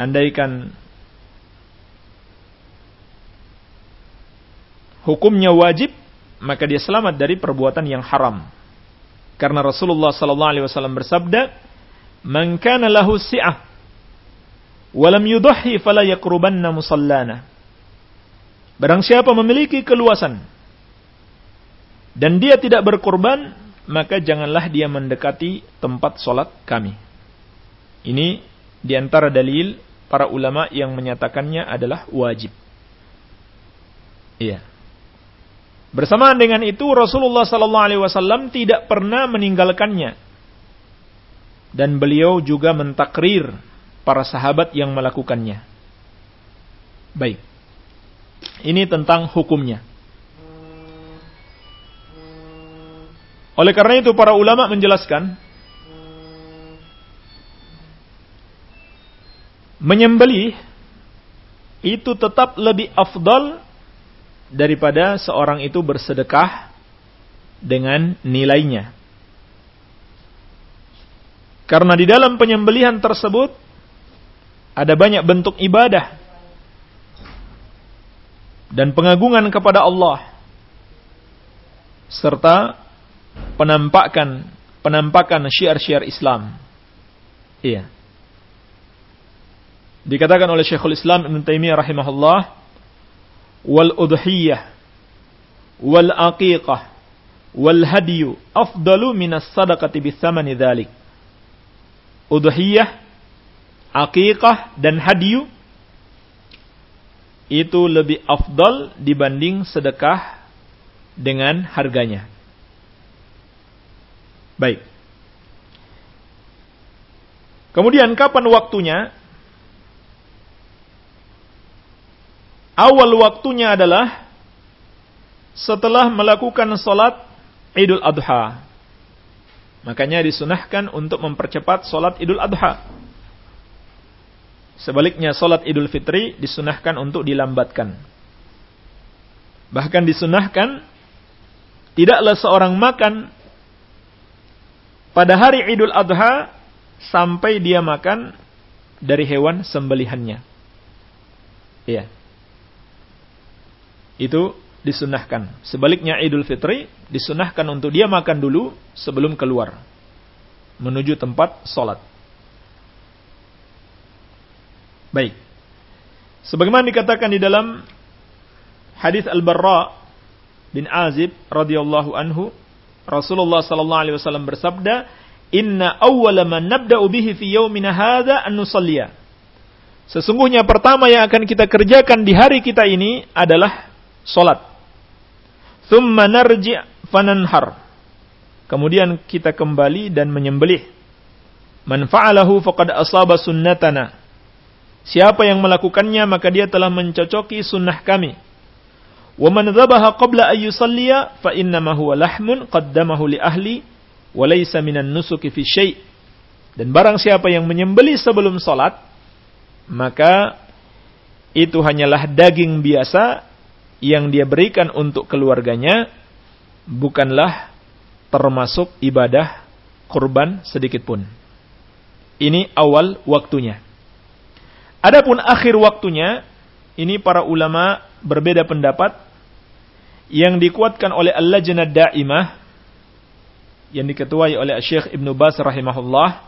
andaikan hukumnya wajib maka dia selamat dari perbuatan yang haram karena Rasulullah sallallahu alaihi wasallam bersabda, "Man kana lahu si'ah wa lam yudhi fala yaqrubanna musallana." Barang siapa memiliki keluasan dan dia tidak berkorban, maka janganlah dia mendekati tempat solat kami. Ini di antara dalil para ulama yang menyatakannya adalah wajib. Iya. Bersamaan dengan itu Rasulullah sallallahu alaihi wasallam tidak pernah meninggalkannya. Dan beliau juga mentakrir para sahabat yang melakukannya. Baik. Ini tentang hukumnya. Oleh karena itu para ulama menjelaskan menyembelih itu tetap lebih afdal daripada seorang itu bersedekah dengan nilainya. Karena di dalam penyembelihan tersebut ada banyak bentuk ibadah dan pengagungan kepada Allah serta penampakan penampakan syiar-syiar Islam. Iya. Dikatakan oleh Syekhul Islam Ibn Taimiyah rahimahullah wal udhiyah wal aqiqah wal hadyu afdalu minas sadaqati bithamani dhalik. Udhiyah, aqiqah dan hadyu itu lebih afdal dibanding sedekah dengan harganya. Baik. Kemudian kapan waktunya? Awal waktunya adalah setelah melakukan solat Idul Adha. Makanya disunahkan untuk mempercepat solat Idul Adha. Sebaliknya solat Idul Fitri disunahkan untuk dilambatkan. Bahkan disunahkan tidaklah seorang makan pada hari Idul Adha sampai dia makan dari hewan sembelihannya. Iya itu disunahkan. Sebaliknya Idul Fitri disunahkan untuk dia makan dulu sebelum keluar menuju tempat sholat. Baik. Sebagaimana dikatakan di dalam hadis Al-Barra bin Azib radhiyallahu anhu, Rasulullah sallallahu alaihi wasallam bersabda, "Inna awwala man nabda'u bihi fi yawmina hadha an nusalliya." Sesungguhnya pertama yang akan kita kerjakan di hari kita ini adalah solat. Thumma narji' fananhar. Kemudian kita kembali dan menyembelih. Man fa'alahu faqad asaba sunnatana. Siapa yang melakukannya maka dia telah mencocoki sunnah kami. Wa man dhabaha qabla an yusalliya fa innama huwa lahmun qaddamahu li ahli wa laysa minan nusuki fi syai'. Dan barang siapa yang menyembelih sebelum salat maka itu hanyalah daging biasa yang dia berikan untuk keluarganya bukanlah termasuk ibadah kurban sedikit pun. Ini awal waktunya. Adapun akhir waktunya, ini para ulama berbeda pendapat yang dikuatkan oleh Al-Lajnah Da'imah yang diketuai oleh Syekh Ibnu Bas rahimahullah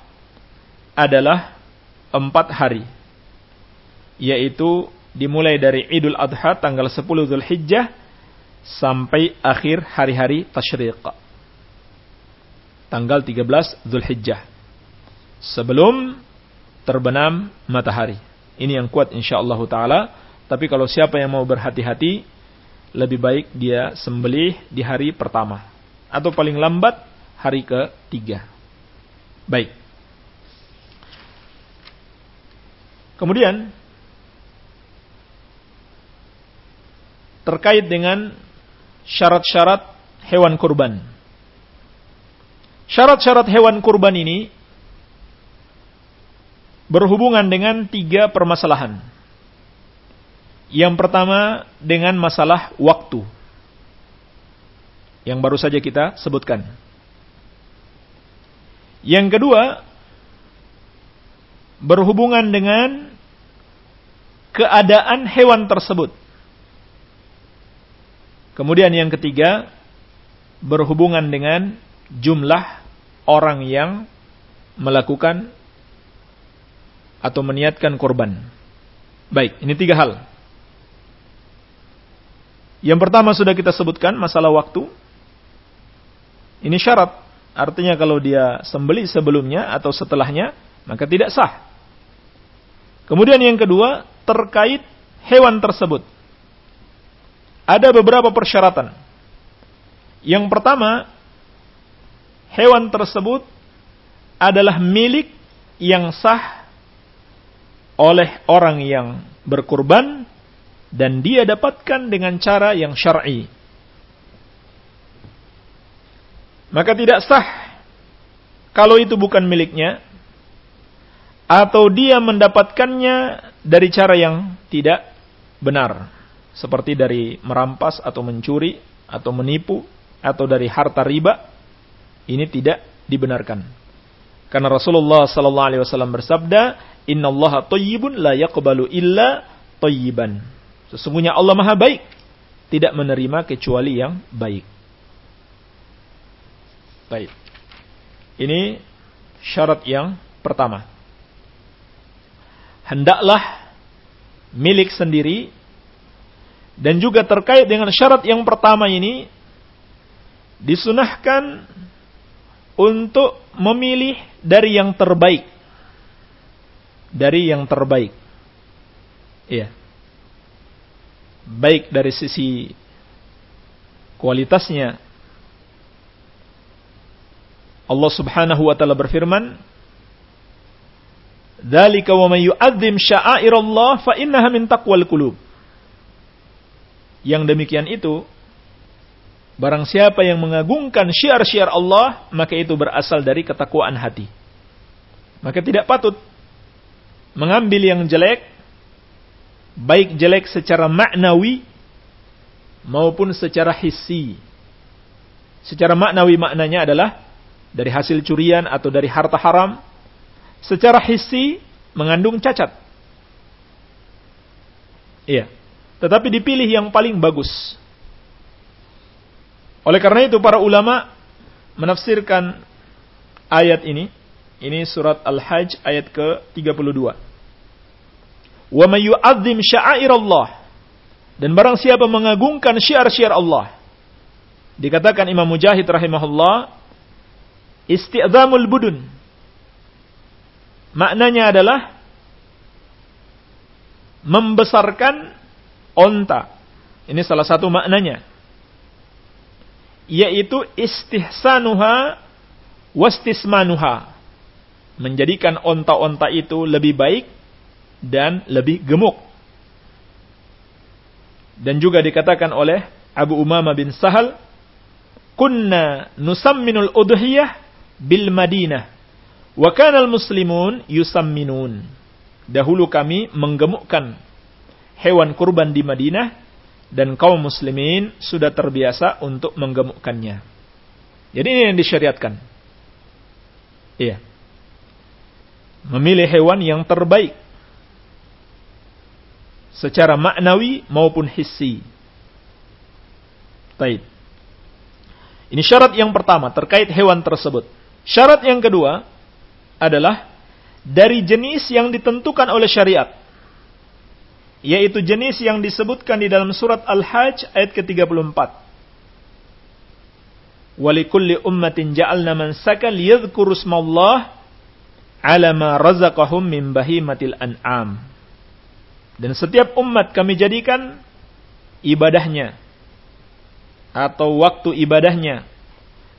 adalah empat hari yaitu dimulai dari Idul Adha tanggal 10 Zulhijjah sampai akhir hari-hari tasyriq. Tanggal 13 Zulhijjah. Sebelum terbenam matahari. Ini yang kuat insyaallah taala. Tapi kalau siapa yang mau berhati-hati, lebih baik dia sembelih di hari pertama atau paling lambat hari ketiga. Baik. Kemudian terkait dengan syarat-syarat hewan kurban. Syarat-syarat hewan kurban ini berhubungan dengan tiga permasalahan. Yang pertama dengan masalah waktu. Yang baru saja kita sebutkan. Yang kedua berhubungan dengan keadaan hewan tersebut Kemudian yang ketiga berhubungan dengan jumlah orang yang melakukan atau meniatkan korban. Baik, ini tiga hal. Yang pertama sudah kita sebutkan masalah waktu. Ini syarat. Artinya kalau dia sembeli sebelumnya atau setelahnya, maka tidak sah. Kemudian yang kedua, terkait hewan tersebut ada beberapa persyaratan. Yang pertama, hewan tersebut adalah milik yang sah oleh orang yang berkurban dan dia dapatkan dengan cara yang syar'i. Maka tidak sah kalau itu bukan miliknya atau dia mendapatkannya dari cara yang tidak benar seperti dari merampas atau mencuri atau menipu atau dari harta riba ini tidak dibenarkan. Karena Rasulullah sallallahu alaihi wasallam bersabda, "Innallaha thayyibun la yaqbalu illa thayyiban." Sesungguhnya Allah Maha baik, tidak menerima kecuali yang baik. Baik. Ini syarat yang pertama. Hendaklah milik sendiri dan juga terkait dengan syarat yang pertama ini, disunahkan untuk memilih dari yang terbaik. Dari yang terbaik. Iya. Baik dari sisi kualitasnya. Allah Subhanahu wa taala berfirman, "Dzalika wa may yu'azzim sya'airallah fa innaha min taqwal qulub." Yang demikian itu barang siapa yang mengagungkan syiar-syiar Allah maka itu berasal dari ketakwaan hati. Maka tidak patut mengambil yang jelek baik jelek secara maknawi maupun secara hissi. Secara maknawi maknanya adalah dari hasil curian atau dari harta haram secara hissi mengandung cacat. Iya tetapi dipilih yang paling bagus. Oleh karena itu para ulama menafsirkan ayat ini. Ini surat Al-Hajj ayat ke-32. Wa may yu'azzim sya'airallah dan barang siapa mengagungkan syiar-syiar Allah. Dikatakan Imam Mujahid rahimahullah isti'zamul budun. Maknanya adalah membesarkan onta. Ini salah satu maknanya. Yaitu istihsanuha wastismanuha. Menjadikan onta-onta itu lebih baik dan lebih gemuk. Dan juga dikatakan oleh Abu Umama bin Sahal, Kunna nusamminul udhiyah bil Madinah. Wa kana muslimun yusamminun. Dahulu kami menggemukkan hewan kurban di Madinah dan kaum muslimin sudah terbiasa untuk menggemukkannya. Jadi ini yang disyariatkan. Iya. Memilih hewan yang terbaik secara maknawi maupun hissi. Baik. Ini syarat yang pertama terkait hewan tersebut. Syarat yang kedua adalah dari jenis yang ditentukan oleh syariat. Yaitu jenis yang disebutkan di dalam surat Al-Hajj ayat ke-34. Walikulli ummatin ja'alna mansaka liyadhkuru smallah ala ma razaqahum min bahimatil an'am. Dan setiap umat kami jadikan ibadahnya atau waktu ibadahnya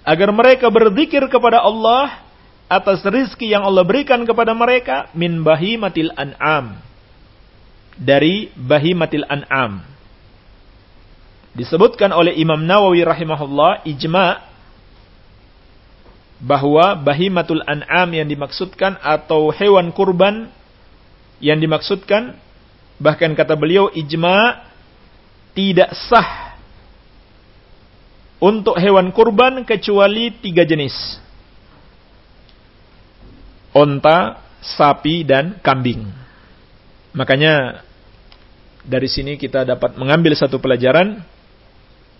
agar mereka berzikir kepada Allah atas rizki yang Allah berikan kepada mereka min bahimatil an'am dari bahimatil an'am disebutkan oleh Imam Nawawi rahimahullah ijma bahwa bahimatul an'am yang dimaksudkan atau hewan kurban yang dimaksudkan Bahkan kata beliau ijma tidak sah untuk hewan kurban kecuali tiga jenis. Onta, sapi, dan kambing. Makanya dari sini kita dapat mengambil satu pelajaran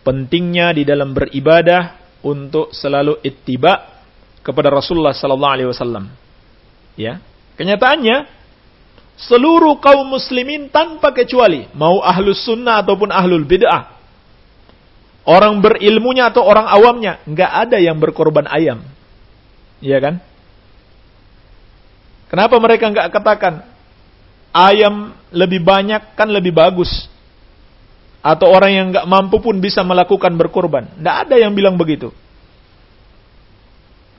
pentingnya di dalam beribadah untuk selalu ittiba kepada Rasulullah sallallahu alaihi wasallam. Ya. Kenyataannya seluruh kaum muslimin tanpa kecuali, mau ahlus sunnah ataupun ahlul bid'ah. Orang berilmunya atau orang awamnya, nggak ada yang berkorban ayam. Iya kan? Kenapa mereka nggak katakan ayam lebih banyak kan lebih bagus? Atau orang yang nggak mampu pun bisa melakukan berkorban? Nggak ada yang bilang begitu.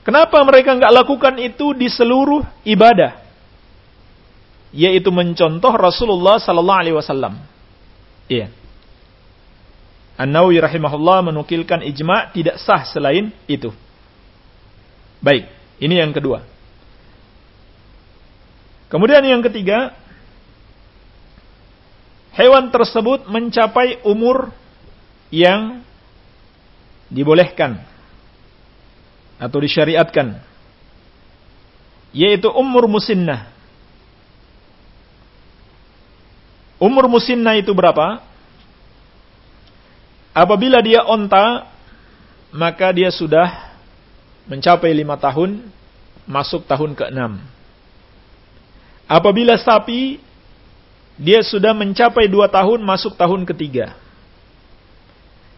Kenapa mereka nggak lakukan itu di seluruh ibadah? yaitu mencontoh Rasulullah sallallahu alaihi wasallam. Iya. An-Nawawi rahimahullah menukilkan ijma tidak sah selain itu. Baik, ini yang kedua. Kemudian yang ketiga, hewan tersebut mencapai umur yang dibolehkan atau disyariatkan yaitu umur musinnah Umur musinna itu berapa? Apabila dia onta, maka dia sudah mencapai lima tahun, masuk tahun ke-6. Apabila sapi, dia sudah mencapai dua tahun, masuk tahun ketiga.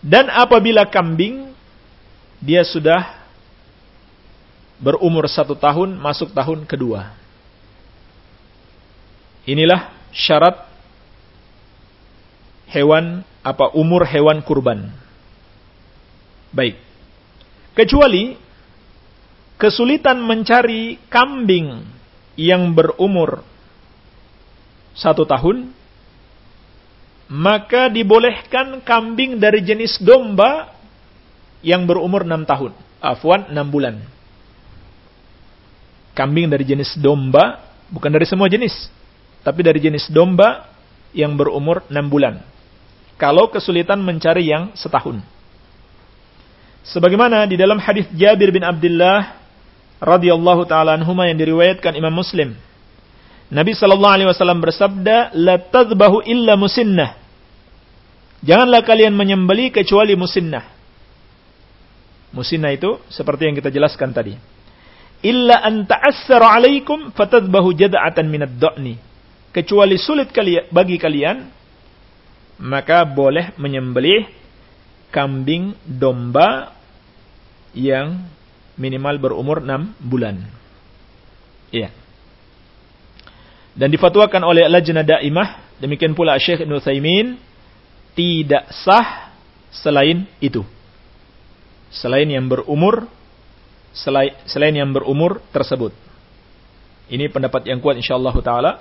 Dan apabila kambing, dia sudah berumur satu tahun, masuk tahun kedua. Inilah syarat hewan apa umur hewan kurban. Baik. Kecuali kesulitan mencari kambing yang berumur satu tahun, maka dibolehkan kambing dari jenis domba yang berumur enam tahun. Afwan, enam bulan. Kambing dari jenis domba, bukan dari semua jenis, tapi dari jenis domba yang berumur enam bulan kalau kesulitan mencari yang setahun. Sebagaimana di dalam hadis Jabir bin Abdullah radhiyallahu taala anhuma yang diriwayatkan Imam Muslim. Nabi sallallahu alaihi wasallam bersabda, "La tadhbahu illa musinnah." Janganlah kalian menyembeli kecuali musinnah. Musinnah itu seperti yang kita jelaskan tadi. Illa an ta'assara 'alaikum fatadhbahu jad'atan minad da'ni. Kecuali sulit bagi kalian maka boleh menyembelih kambing domba yang minimal berumur 6 bulan. Iya. Dan difatwakan oleh Lajnah Daimah Demikian pula Syekh Ibn Utsaimin tidak sah selain itu. Selain yang berumur selain, selain yang berumur tersebut. Ini pendapat yang kuat insyaallah taala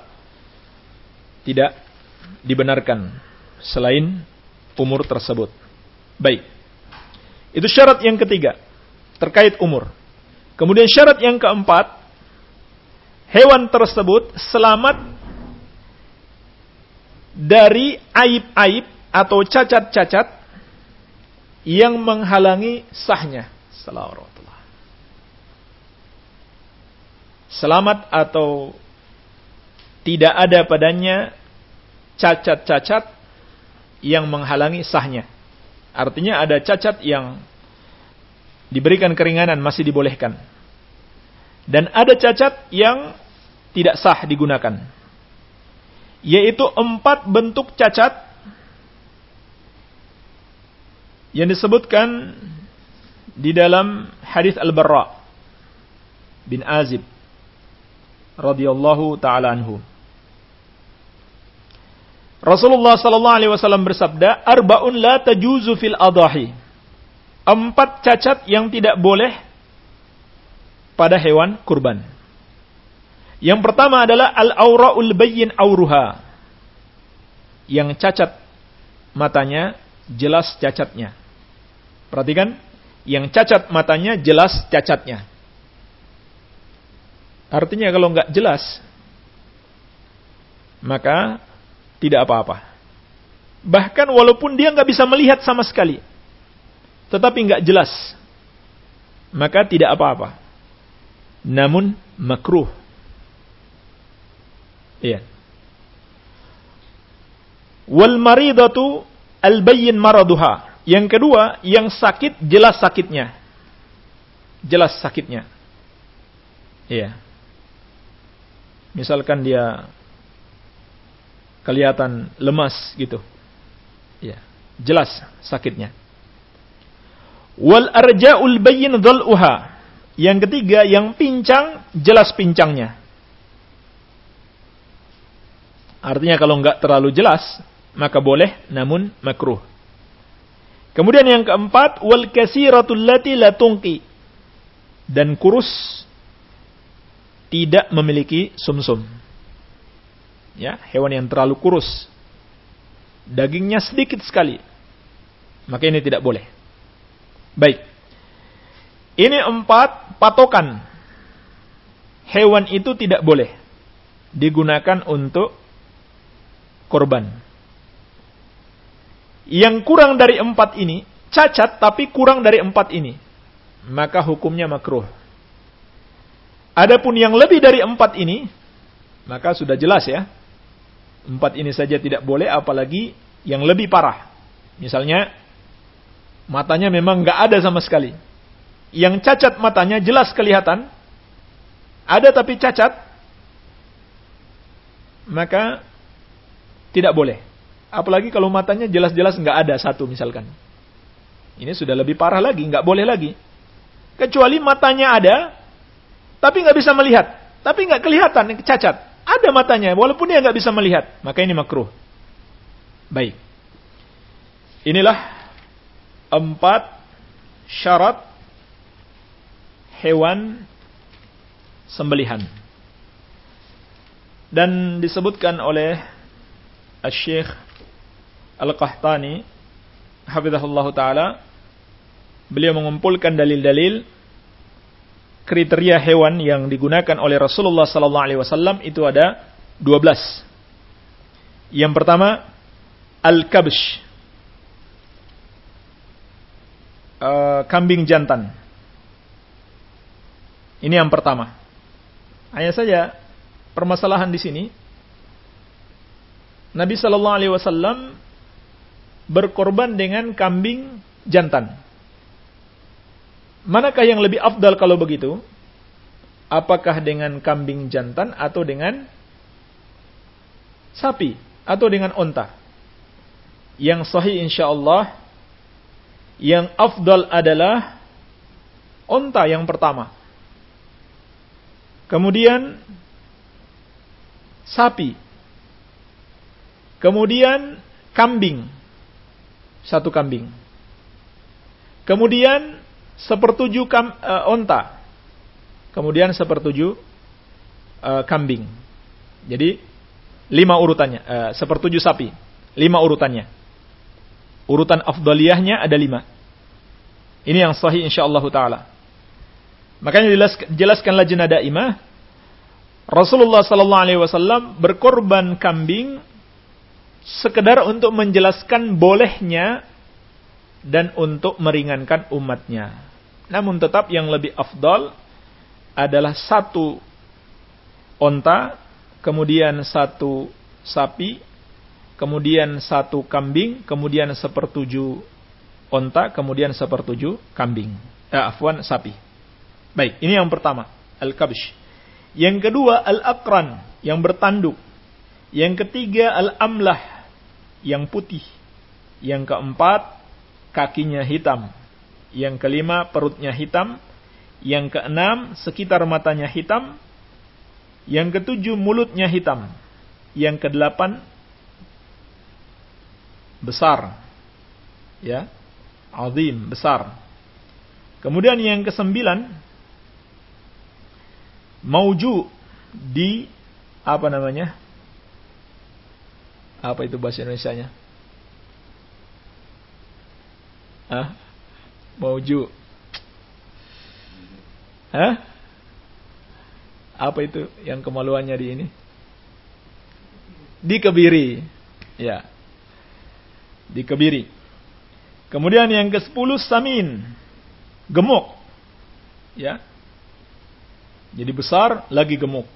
tidak dibenarkan selain umur tersebut. Baik. Itu syarat yang ketiga terkait umur. Kemudian syarat yang keempat hewan tersebut selamat dari aib-aib atau cacat-cacat yang menghalangi sahnya. Selamat atau tidak ada padanya cacat-cacat yang menghalangi sahnya. Artinya ada cacat yang diberikan keringanan masih dibolehkan. Dan ada cacat yang tidak sah digunakan. Yaitu empat bentuk cacat yang disebutkan di dalam hadis Al-Barra bin Azib radhiyallahu taala anhu. Rasulullah sallallahu alaihi wasallam bersabda, "Arba'un la tajuzu fil adahi." Empat cacat yang tidak boleh pada hewan kurban. Yang pertama adalah al-aura'ul bayyin auruha. Yang cacat matanya jelas cacatnya. Perhatikan, yang cacat matanya jelas cacatnya. Artinya kalau nggak jelas, maka tidak apa-apa. Bahkan walaupun dia nggak bisa melihat sama sekali, tetapi nggak jelas, maka tidak apa-apa. Namun makruh. Iya. Wal maridatu al bayyin maraduha. Yang kedua, yang sakit jelas sakitnya. Jelas sakitnya. Iya. Misalkan dia kelihatan lemas gitu. Ya, jelas sakitnya. Wal arja'ul bayyin dhal'uha. Yang ketiga, yang pincang jelas pincangnya. Artinya kalau enggak terlalu jelas, maka boleh namun makruh. Kemudian yang keempat, wal kasiratul lati la tungki. Dan kurus tidak memiliki sumsum. -sum ya hewan yang terlalu kurus dagingnya sedikit sekali maka ini tidak boleh baik ini empat patokan hewan itu tidak boleh digunakan untuk korban yang kurang dari empat ini cacat tapi kurang dari empat ini maka hukumnya makruh adapun yang lebih dari empat ini maka sudah jelas ya Empat ini saja tidak boleh, apalagi yang lebih parah. Misalnya, matanya memang nggak ada sama sekali. Yang cacat matanya jelas kelihatan, ada tapi cacat, maka tidak boleh. Apalagi kalau matanya jelas-jelas nggak ada satu misalkan. Ini sudah lebih parah lagi, nggak boleh lagi. Kecuali matanya ada, tapi nggak bisa melihat, tapi nggak kelihatan cacat. Ada matanya, walaupun dia nggak bisa melihat. Maka ini makruh. Baik. Inilah empat syarat hewan sembelihan. Dan disebutkan oleh Syekh Al-Qahtani hafizahullah taala beliau mengumpulkan dalil-dalil kriteria hewan yang digunakan oleh Rasulullah wasallam itu ada 12. Yang pertama al-kabsh. Uh, kambing jantan. Ini yang pertama. Hanya saja permasalahan di sini Nabi sallallahu alaihi wasallam berkorban dengan kambing jantan. Manakah yang lebih afdal kalau begitu? Apakah dengan kambing jantan atau dengan sapi atau dengan onta? Yang sahih insyaallah yang afdal adalah onta yang pertama. Kemudian sapi. Kemudian kambing. Satu kambing. Kemudian sepertujuh kam, uh, onta. Kemudian sepertujuh uh, kambing. Jadi lima urutannya. Uh, sepertujuh sapi. Lima urutannya. Urutan afdaliyahnya ada lima. Ini yang sahih insyaallah taala. Makanya jelaskanlah jenada imah. Rasulullah sallallahu alaihi wasallam berkorban kambing sekedar untuk menjelaskan bolehnya dan untuk meringankan umatnya. Namun tetap yang lebih afdal adalah satu onta, kemudian satu sapi, kemudian satu kambing, kemudian sepertujuh onta, kemudian sepertujuh kambing. Eh, afwan, sapi. Baik, ini yang pertama, al-kabsh. Yang kedua, al-aqran, yang bertanduk. Yang ketiga al-amlah yang putih. Yang keempat kakinya hitam. Yang kelima perutnya hitam. Yang keenam sekitar matanya hitam. Yang ketujuh mulutnya hitam. Yang kedelapan besar. Ya. Azim, besar. Kemudian yang kesembilan mauju di apa namanya? Apa itu bahasa Indonesia-nya? Hah? Mauju. Hah? Apa itu yang kemaluannya di ini? Dikebiri. Ya. Dikebiri. Kemudian yang ke-10 samin. Gemuk. Ya. Jadi besar lagi gemuk.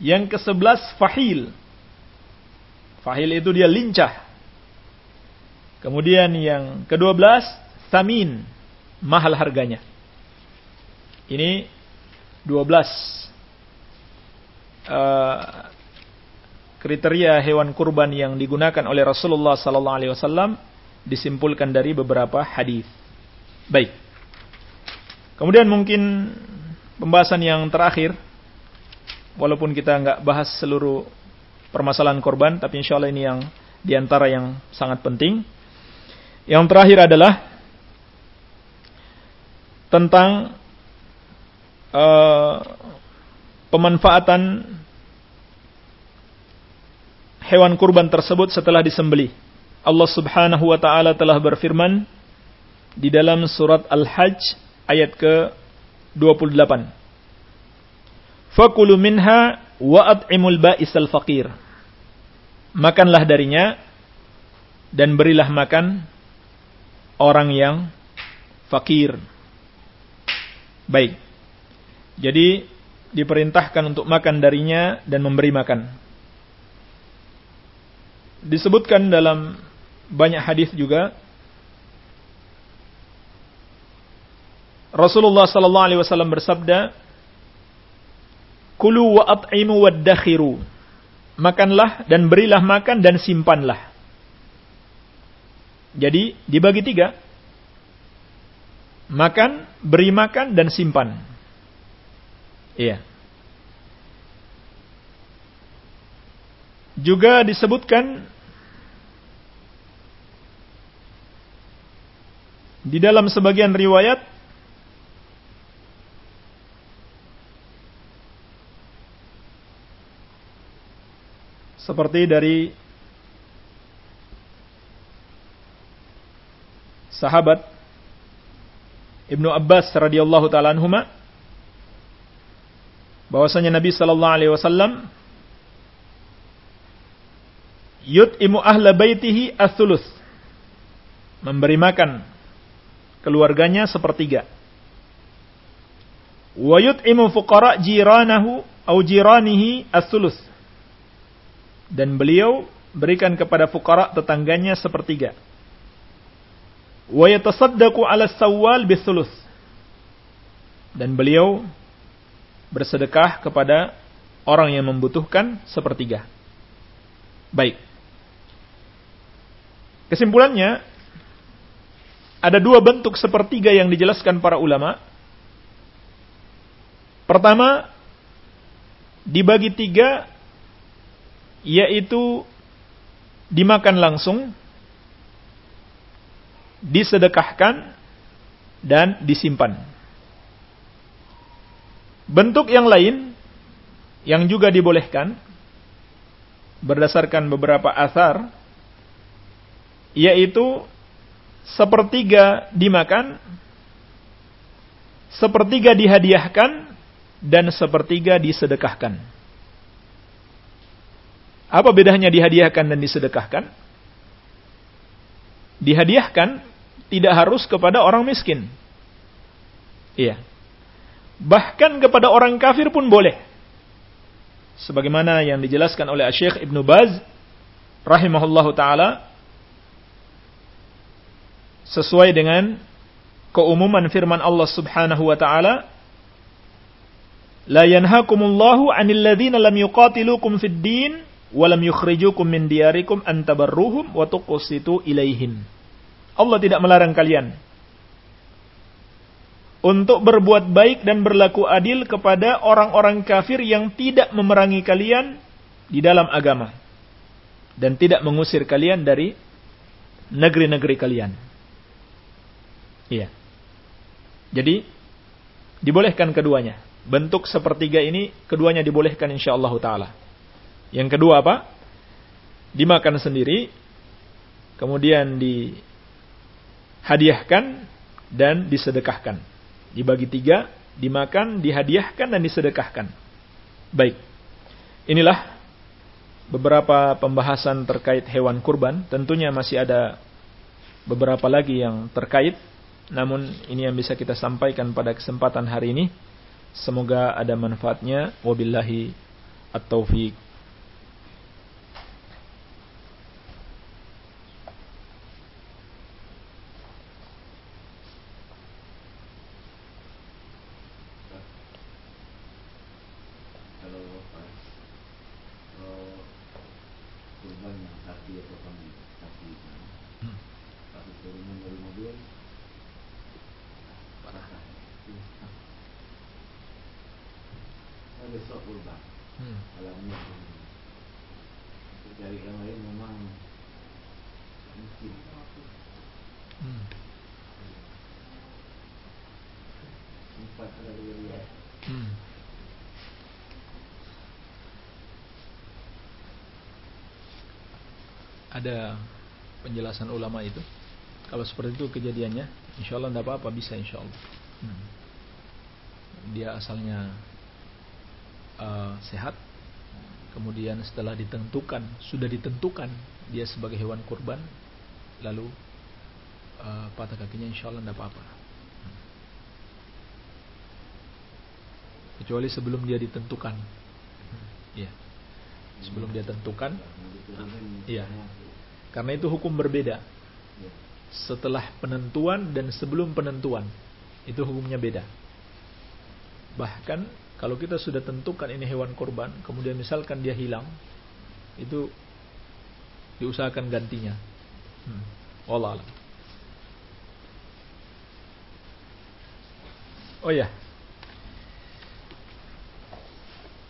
Yang ke-11 fahil. Fahil itu dia lincah. Kemudian yang ke-12 samin, mahal harganya. Ini 12 uh, eh, kriteria hewan kurban yang digunakan oleh Rasulullah sallallahu alaihi wasallam disimpulkan dari beberapa hadis. Baik. Kemudian mungkin pembahasan yang terakhir walaupun kita nggak bahas seluruh permasalahan korban, tapi insya Allah ini yang di antara yang sangat penting. Yang terakhir adalah tentang uh, pemanfaatan hewan kurban tersebut setelah disembelih. Allah Subhanahu wa taala telah berfirman di dalam surat Al-Hajj ayat ke-28. Fakulu minha wa at'imul ba'isal faqir makanlah darinya dan berilah makan orang yang fakir. Baik. Jadi diperintahkan untuk makan darinya dan memberi makan. Disebutkan dalam banyak hadis juga Rasulullah sallallahu alaihi wasallam bersabda, "Kulu wa at'imu wa dakhiru." makanlah dan berilah makan dan simpanlah. Jadi dibagi tiga. Makan, beri makan, dan simpan. Iya. Juga disebutkan di dalam sebagian riwayat seperti dari sahabat Ibnu Abbas radhiyallahu taala anhuma bahwasanya Nabi sallallahu alaihi wasallam yut'imu ahla baitihi ats memberi makan keluarganya sepertiga. Wa yut'imu fuqara jiranahu au jiranihi ats dan beliau berikan kepada fukara tetangganya sepertiga. Wa 'ala sawwal bisulus. Dan beliau bersedekah kepada orang yang membutuhkan sepertiga. Baik. Kesimpulannya ada dua bentuk sepertiga yang dijelaskan para ulama. Pertama, dibagi tiga yaitu dimakan langsung, disedekahkan, dan disimpan. Bentuk yang lain yang juga dibolehkan berdasarkan beberapa asar yaitu sepertiga dimakan, sepertiga dihadiahkan, dan sepertiga disedekahkan. Apa bedanya dihadiahkan dan disedekahkan? Dihadiahkan tidak harus kepada orang miskin. Iya. Bahkan kepada orang kafir pun boleh. Sebagaimana yang dijelaskan oleh Syekh Ibn Baz rahimahullahu taala sesuai dengan keumuman firman Allah Subhanahu wa taala La yanhakumullahu 'anil ladzina lam yuqatilukum fid din walam yukhrijukum min diyarikum an tabarruhum wa tuqsitu ilaihim. Allah tidak melarang kalian untuk berbuat baik dan berlaku adil kepada orang-orang kafir yang tidak memerangi kalian di dalam agama dan tidak mengusir kalian dari negeri-negeri kalian. Iya. Jadi dibolehkan keduanya. Bentuk sepertiga ini keduanya dibolehkan insyaallah taala. Yang kedua apa? Dimakan sendiri, kemudian dihadiahkan dan disedekahkan. Dibagi tiga, dimakan, dihadiahkan dan disedekahkan. Baik. Inilah beberapa pembahasan terkait hewan kurban. Tentunya masih ada beberapa lagi yang terkait. Namun ini yang bisa kita sampaikan pada kesempatan hari ini. Semoga ada manfaatnya. Wabillahi at-taufiq. Ada penjelasan ulama itu. Kalau seperti itu kejadiannya, insya Allah tidak apa-apa bisa insya Allah. Hmm. Dia asalnya uh, sehat, kemudian setelah ditentukan, sudah ditentukan dia sebagai hewan kurban, lalu uh, patah kakinya insya Allah tidak apa-apa. Hmm. Kecuali sebelum dia ditentukan. Hmm. Ya. Sebelum dia tentukan. Iya. Karena itu hukum berbeda. Setelah penentuan dan sebelum penentuan. Itu hukumnya beda. Bahkan kalau kita sudah tentukan ini hewan korban, kemudian misalkan dia hilang, itu diusahakan gantinya. Hmm. Allah. Oh ya.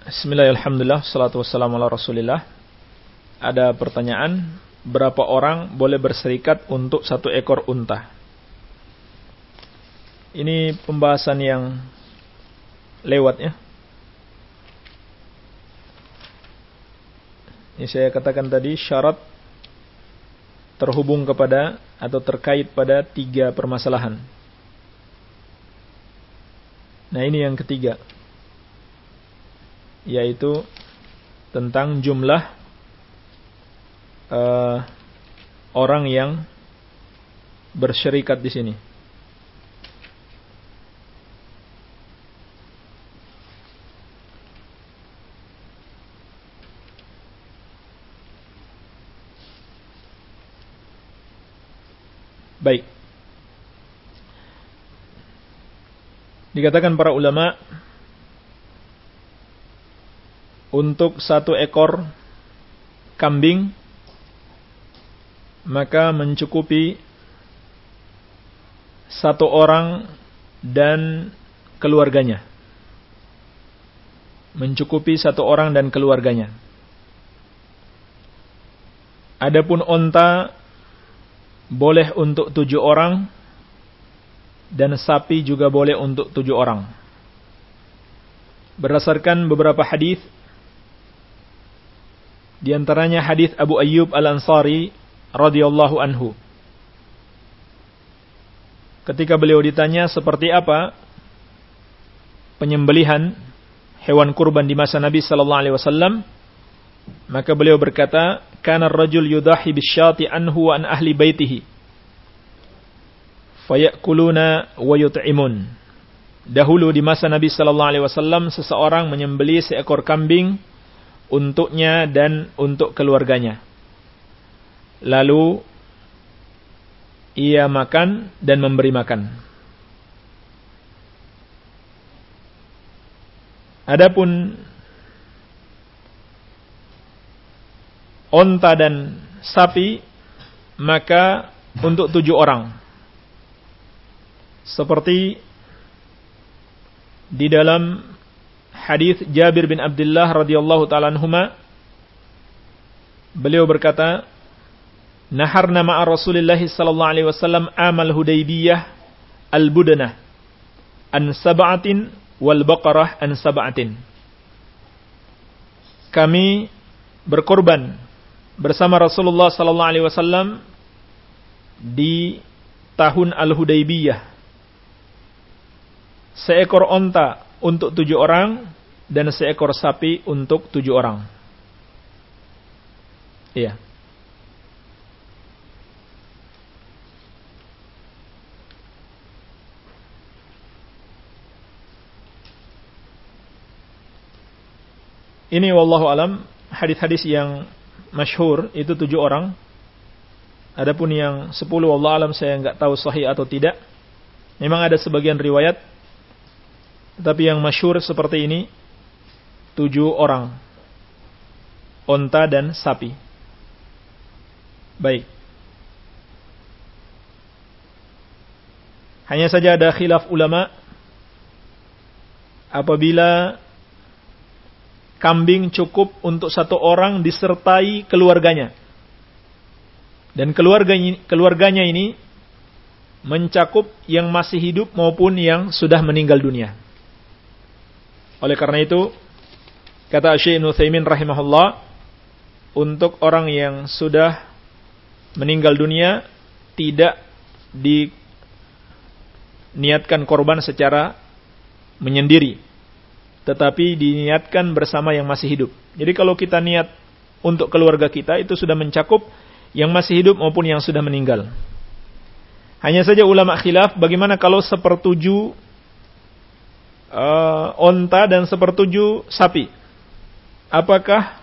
Bismillahirrahmanirrahim. Salatu wassalamu ala rasulillah. Ada pertanyaan berapa orang boleh berserikat untuk satu ekor unta. Ini pembahasan yang lewat ya. Ini saya katakan tadi syarat terhubung kepada atau terkait pada tiga permasalahan. Nah ini yang ketiga. Yaitu tentang jumlah uh, orang yang bersyarikat di sini. Baik. Dikatakan para ulama untuk satu ekor kambing maka mencukupi satu orang dan keluarganya. Mencukupi satu orang dan keluarganya. Adapun onta boleh untuk tujuh orang dan sapi juga boleh untuk tujuh orang. Berdasarkan beberapa hadis, di antaranya hadis Abu Ayyub Al Ansari radhiyallahu anhu. Ketika beliau ditanya seperti apa penyembelihan hewan kurban di masa Nabi sallallahu alaihi wasallam, maka beliau berkata, "Kana ar-rajul yudahi bisyati anhu wa an ahli baitihi." Fayakuluna wa yut'imun. Dahulu di masa Nabi sallallahu alaihi wasallam seseorang menyembeli seekor kambing untuknya dan untuk keluarganya. Lalu ia makan dan memberi makan. Adapun onta dan sapi maka untuk tujuh orang. Seperti di dalam hadis Jabir bin Abdullah radhiyallahu taala anhuma beliau berkata naharna ma'a Rasulillah sallallahu alaihi wasallam amal Hudaybiyah al-budanah an sab'atin wal baqarah an sab'atin. Kami berkorban bersama Rasulullah sallallahu alaihi wasallam di tahun Al-Hudaybiyah. Seekor onta untuk tujuh orang dan seekor sapi untuk tujuh orang. Iya. Ini wallahu alam hadis-hadis yang masyhur itu tujuh orang. Adapun yang sepuluh wallahu alam saya nggak tahu sahih atau tidak. Memang ada sebagian riwayat, tapi yang masyhur seperti ini tujuh orang, onta dan sapi. Baik. Hanya saja ada khilaf ulama apabila kambing cukup untuk satu orang disertai keluarganya. Dan keluarganya, keluarganya ini mencakup yang masih hidup maupun yang sudah meninggal dunia. Oleh karena itu, kata Syekh Ibn Thaymin rahimahullah, untuk orang yang sudah meninggal dunia, tidak diniatkan korban secara menyendiri tetapi diniatkan bersama yang masih hidup. Jadi kalau kita niat untuk keluarga kita itu sudah mencakup yang masih hidup maupun yang sudah meninggal. Hanya saja ulama khilaf bagaimana kalau sepertuju uh, onta dan sepertuju sapi. Apakah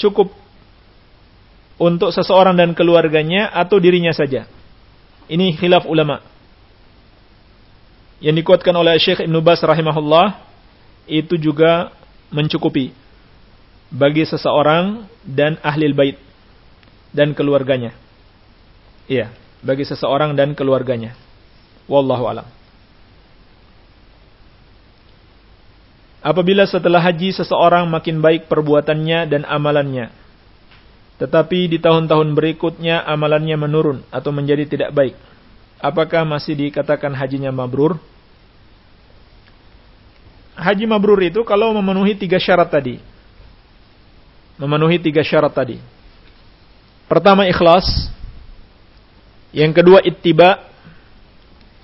cukup untuk seseorang dan keluarganya atau dirinya saja? Ini khilaf ulama. Yang dikuatkan oleh Syekh Ibn Bas rahimahullah itu juga mencukupi bagi seseorang dan ahli bait dan keluarganya. Iya, bagi seseorang dan keluarganya. Wallahu alam. Apabila setelah haji seseorang makin baik perbuatannya dan amalannya, tetapi di tahun-tahun berikutnya amalannya menurun atau menjadi tidak baik, apakah masih dikatakan hajinya mabrur? haji mabrur itu kalau memenuhi tiga syarat tadi. Memenuhi tiga syarat tadi. Pertama ikhlas. Yang kedua ittiba.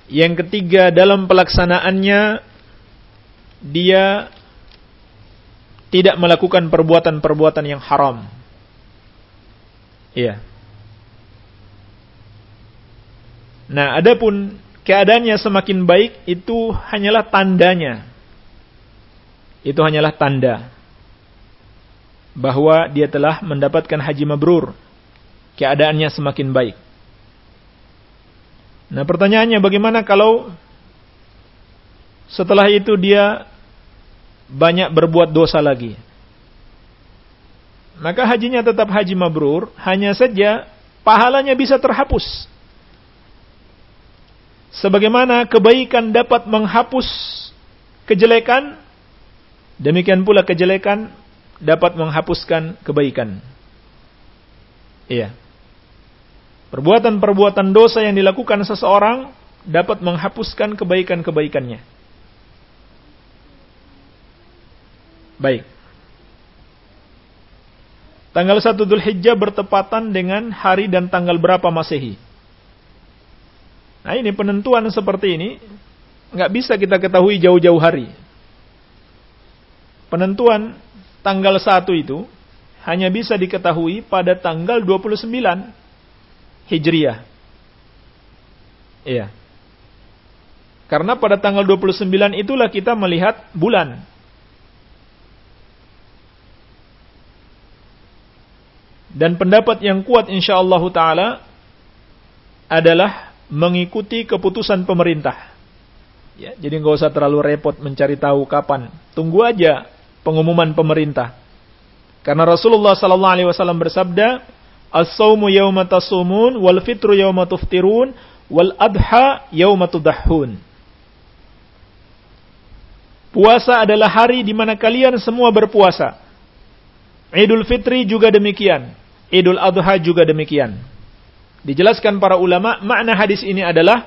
Yang ketiga dalam pelaksanaannya dia tidak melakukan perbuatan-perbuatan yang haram. Iya. Nah, adapun keadaannya semakin baik itu hanyalah tandanya itu hanyalah tanda bahwa dia telah mendapatkan haji mabrur. Keadaannya semakin baik. Nah pertanyaannya bagaimana kalau setelah itu dia banyak berbuat dosa lagi. Maka hajinya tetap haji mabrur, hanya saja pahalanya bisa terhapus. Sebagaimana kebaikan dapat menghapus kejelekan, Demikian pula kejelekan dapat menghapuskan kebaikan. Iya. Perbuatan-perbuatan dosa yang dilakukan seseorang dapat menghapuskan kebaikan-kebaikannya. Baik. Tanggal 1 Dhul Hijjah bertepatan dengan hari dan tanggal berapa Masehi. Nah ini penentuan seperti ini nggak bisa kita ketahui jauh-jauh hari. Penentuan tanggal 1 itu hanya bisa diketahui pada tanggal 29 Hijriah. Iya. Karena pada tanggal 29 itulah kita melihat bulan. Dan pendapat yang kuat insyaallah taala adalah mengikuti keputusan pemerintah. Ya, jadi nggak usah terlalu repot mencari tahu kapan. Tunggu aja pengumuman pemerintah. Karena Rasulullah sallallahu alaihi wasallam bersabda, As-sawmu yawma tasumun wal fitru yawma tuftirun wal adha yawma tudahhun. Puasa adalah hari di mana kalian semua berpuasa. Idul Fitri juga demikian. Idul Adha juga demikian. Dijelaskan para ulama, makna hadis ini adalah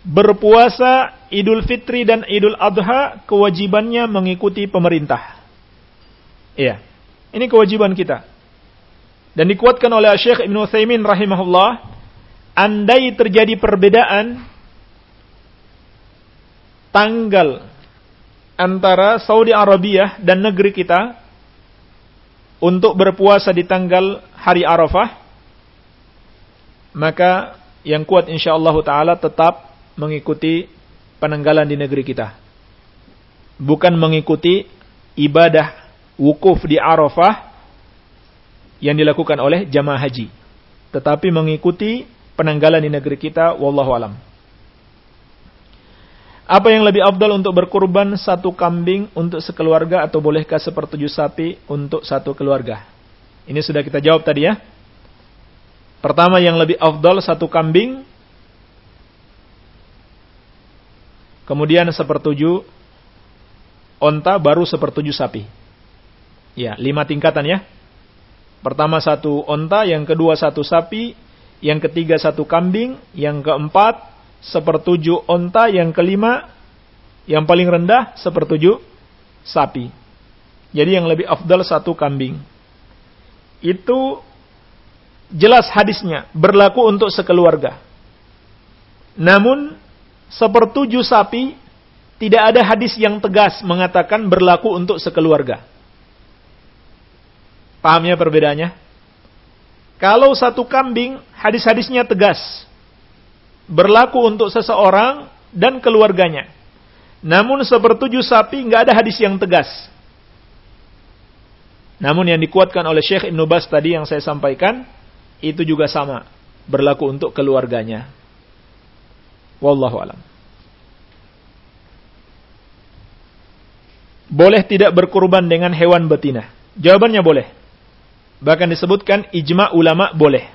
berpuasa Idul Fitri dan Idul Adha kewajibannya mengikuti pemerintah. Iya. Ini kewajiban kita. Dan dikuatkan oleh Syekh Ibn Uthaymin rahimahullah, andai terjadi perbedaan tanggal antara Saudi Arabia dan negeri kita untuk berpuasa di tanggal hari Arafah, maka yang kuat insyaallah taala tetap mengikuti penanggalan di negeri kita. Bukan mengikuti ibadah wukuf di Arafah yang dilakukan oleh jamaah haji. Tetapi mengikuti penanggalan di negeri kita, wallahu alam. Apa yang lebih afdal untuk berkurban satu kambing untuk sekeluarga atau bolehkah sepertujuh sapi untuk satu keluarga? Ini sudah kita jawab tadi ya. Pertama yang lebih afdal satu kambing. Kemudian sepertujuh onta baru sepertujuh sapi. Ya, lima tingkatan ya. Pertama satu onta, yang kedua satu sapi, yang ketiga satu kambing, yang keempat sepertujuh onta, yang kelima yang paling rendah sepertujuh sapi. Jadi yang lebih afdal satu kambing. Itu jelas hadisnya berlaku untuk sekeluarga. Namun sepertujuh sapi tidak ada hadis yang tegas mengatakan berlaku untuk sekeluarga. Pahamnya perbedaannya? Kalau satu kambing, hadis-hadisnya tegas. Berlaku untuk seseorang dan keluarganya. Namun sepertujuh sapi nggak ada hadis yang tegas. Namun yang dikuatkan oleh Syekh Ibn Bas tadi yang saya sampaikan, itu juga sama. Berlaku untuk keluarganya. Wallahu alam. Boleh tidak berkurban dengan hewan betina? Jawabannya boleh. Bahkan disebutkan ijma ulama boleh.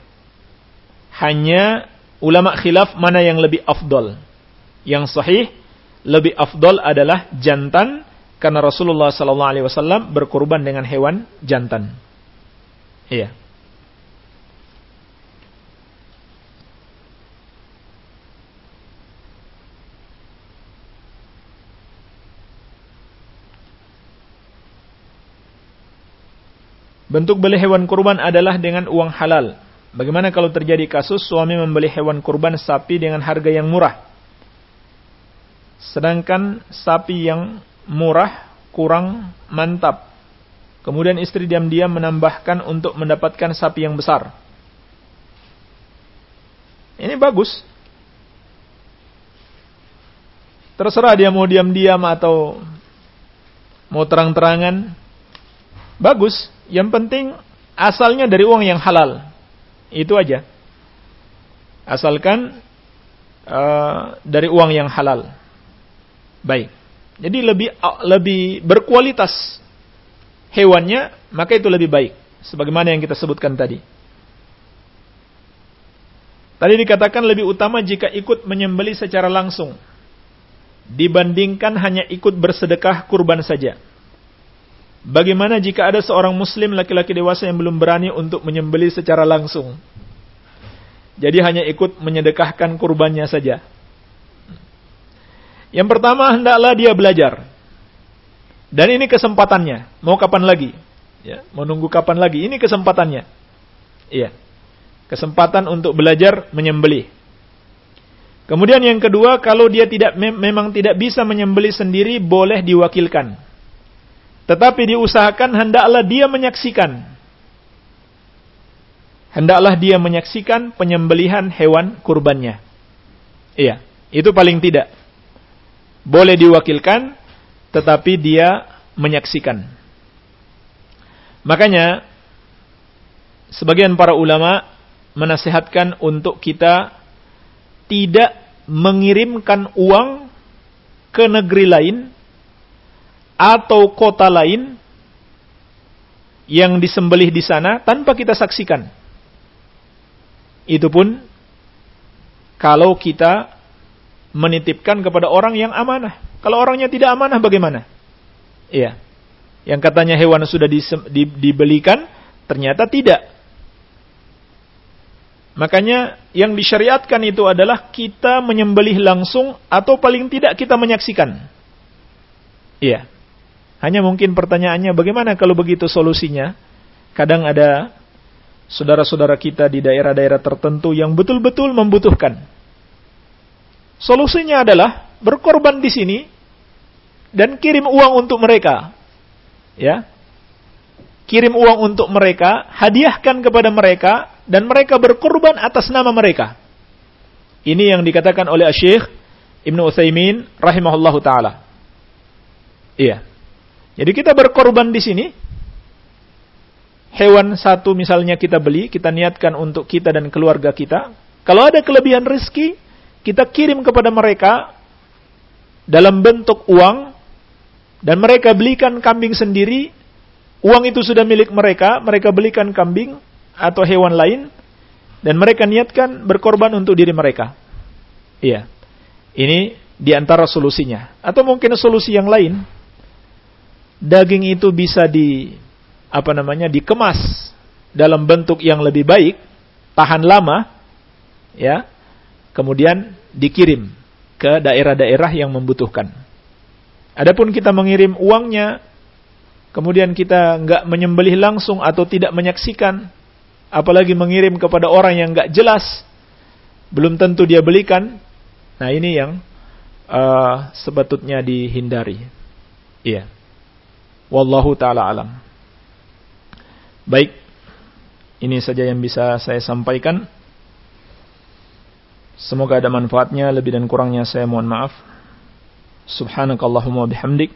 Hanya ulama khilaf mana yang lebih afdol. Yang sahih lebih afdol adalah jantan karena Rasulullah sallallahu alaihi wasallam berkurban dengan hewan jantan. Iya. Bentuk beli hewan kurban adalah dengan uang halal. Bagaimana kalau terjadi kasus suami membeli hewan kurban sapi dengan harga yang murah? Sedangkan sapi yang murah kurang mantap. Kemudian istri diam-diam menambahkan untuk mendapatkan sapi yang besar. Ini bagus. Terserah dia mau diam-diam atau mau terang-terangan. Bagus. Yang penting asalnya dari uang yang halal. Itu aja. Asalkan uh, dari uang yang halal. Baik. Jadi lebih lebih berkualitas hewannya, maka itu lebih baik. Sebagaimana yang kita sebutkan tadi. Tadi dikatakan lebih utama jika ikut menyembeli secara langsung dibandingkan hanya ikut bersedekah kurban saja. Bagaimana jika ada seorang muslim laki-laki dewasa yang belum berani untuk menyembelih secara langsung? Jadi hanya ikut menyedekahkan kurbannya saja. Yang pertama hendaklah dia belajar. Dan ini kesempatannya. Mau kapan lagi? Ya, mau nunggu kapan lagi? Ini kesempatannya. Iya. Kesempatan untuk belajar menyembelih. Kemudian yang kedua, kalau dia tidak memang tidak bisa menyembelih sendiri, boleh diwakilkan. Tetapi diusahakan hendaklah dia menyaksikan. Hendaklah dia menyaksikan penyembelihan hewan kurbannya. Iya, itu paling tidak. Boleh diwakilkan, tetapi dia menyaksikan. Makanya, sebagian para ulama menasihatkan untuk kita tidak mengirimkan uang ke negeri lain atau kota lain yang disembelih di sana tanpa kita saksikan. Itu pun kalau kita menitipkan kepada orang yang amanah. Kalau orangnya tidak amanah bagaimana? Iya. Yang katanya hewan sudah di, di, dibelikan, ternyata tidak. Makanya yang disyariatkan itu adalah kita menyembelih langsung atau paling tidak kita menyaksikan. Iya. Hanya mungkin pertanyaannya bagaimana kalau begitu solusinya? Kadang ada saudara-saudara kita di daerah-daerah tertentu yang betul-betul membutuhkan. Solusinya adalah berkorban di sini dan kirim uang untuk mereka. Ya. Kirim uang untuk mereka, hadiahkan kepada mereka dan mereka berkorban atas nama mereka. Ini yang dikatakan oleh Syekh Ibnu Utsaimin rahimahullahu taala. Iya. Jadi kita berkorban di sini. Hewan satu misalnya kita beli, kita niatkan untuk kita dan keluarga kita. Kalau ada kelebihan rezeki, kita kirim kepada mereka dalam bentuk uang dan mereka belikan kambing sendiri. Uang itu sudah milik mereka, mereka belikan kambing atau hewan lain dan mereka niatkan berkorban untuk diri mereka. Iya. Ini di antara solusinya. Atau mungkin solusi yang lain daging itu bisa di apa namanya dikemas dalam bentuk yang lebih baik, tahan lama, ya, kemudian dikirim ke daerah-daerah yang membutuhkan. Adapun kita mengirim uangnya, kemudian kita nggak menyembelih langsung atau tidak menyaksikan, apalagi mengirim kepada orang yang nggak jelas, belum tentu dia belikan. Nah ini yang uh, sebetulnya dihindari. Iya. Wallahu taala alam. Baik. Ini saja yang bisa saya sampaikan. Semoga ada manfaatnya, lebih dan kurangnya saya mohon maaf. Subhanakallahumma bihamdik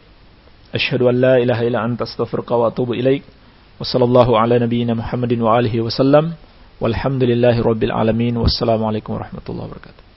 asyhadu an la ilaha illa anta astaghfiruka wa atubu ilaik. Wassallallahu ala nabiyyina Muhammadin wa alihi wasallam. Walhamdulillahi rabbil alamin. Wassalamualaikum warahmatullahi wabarakatuh.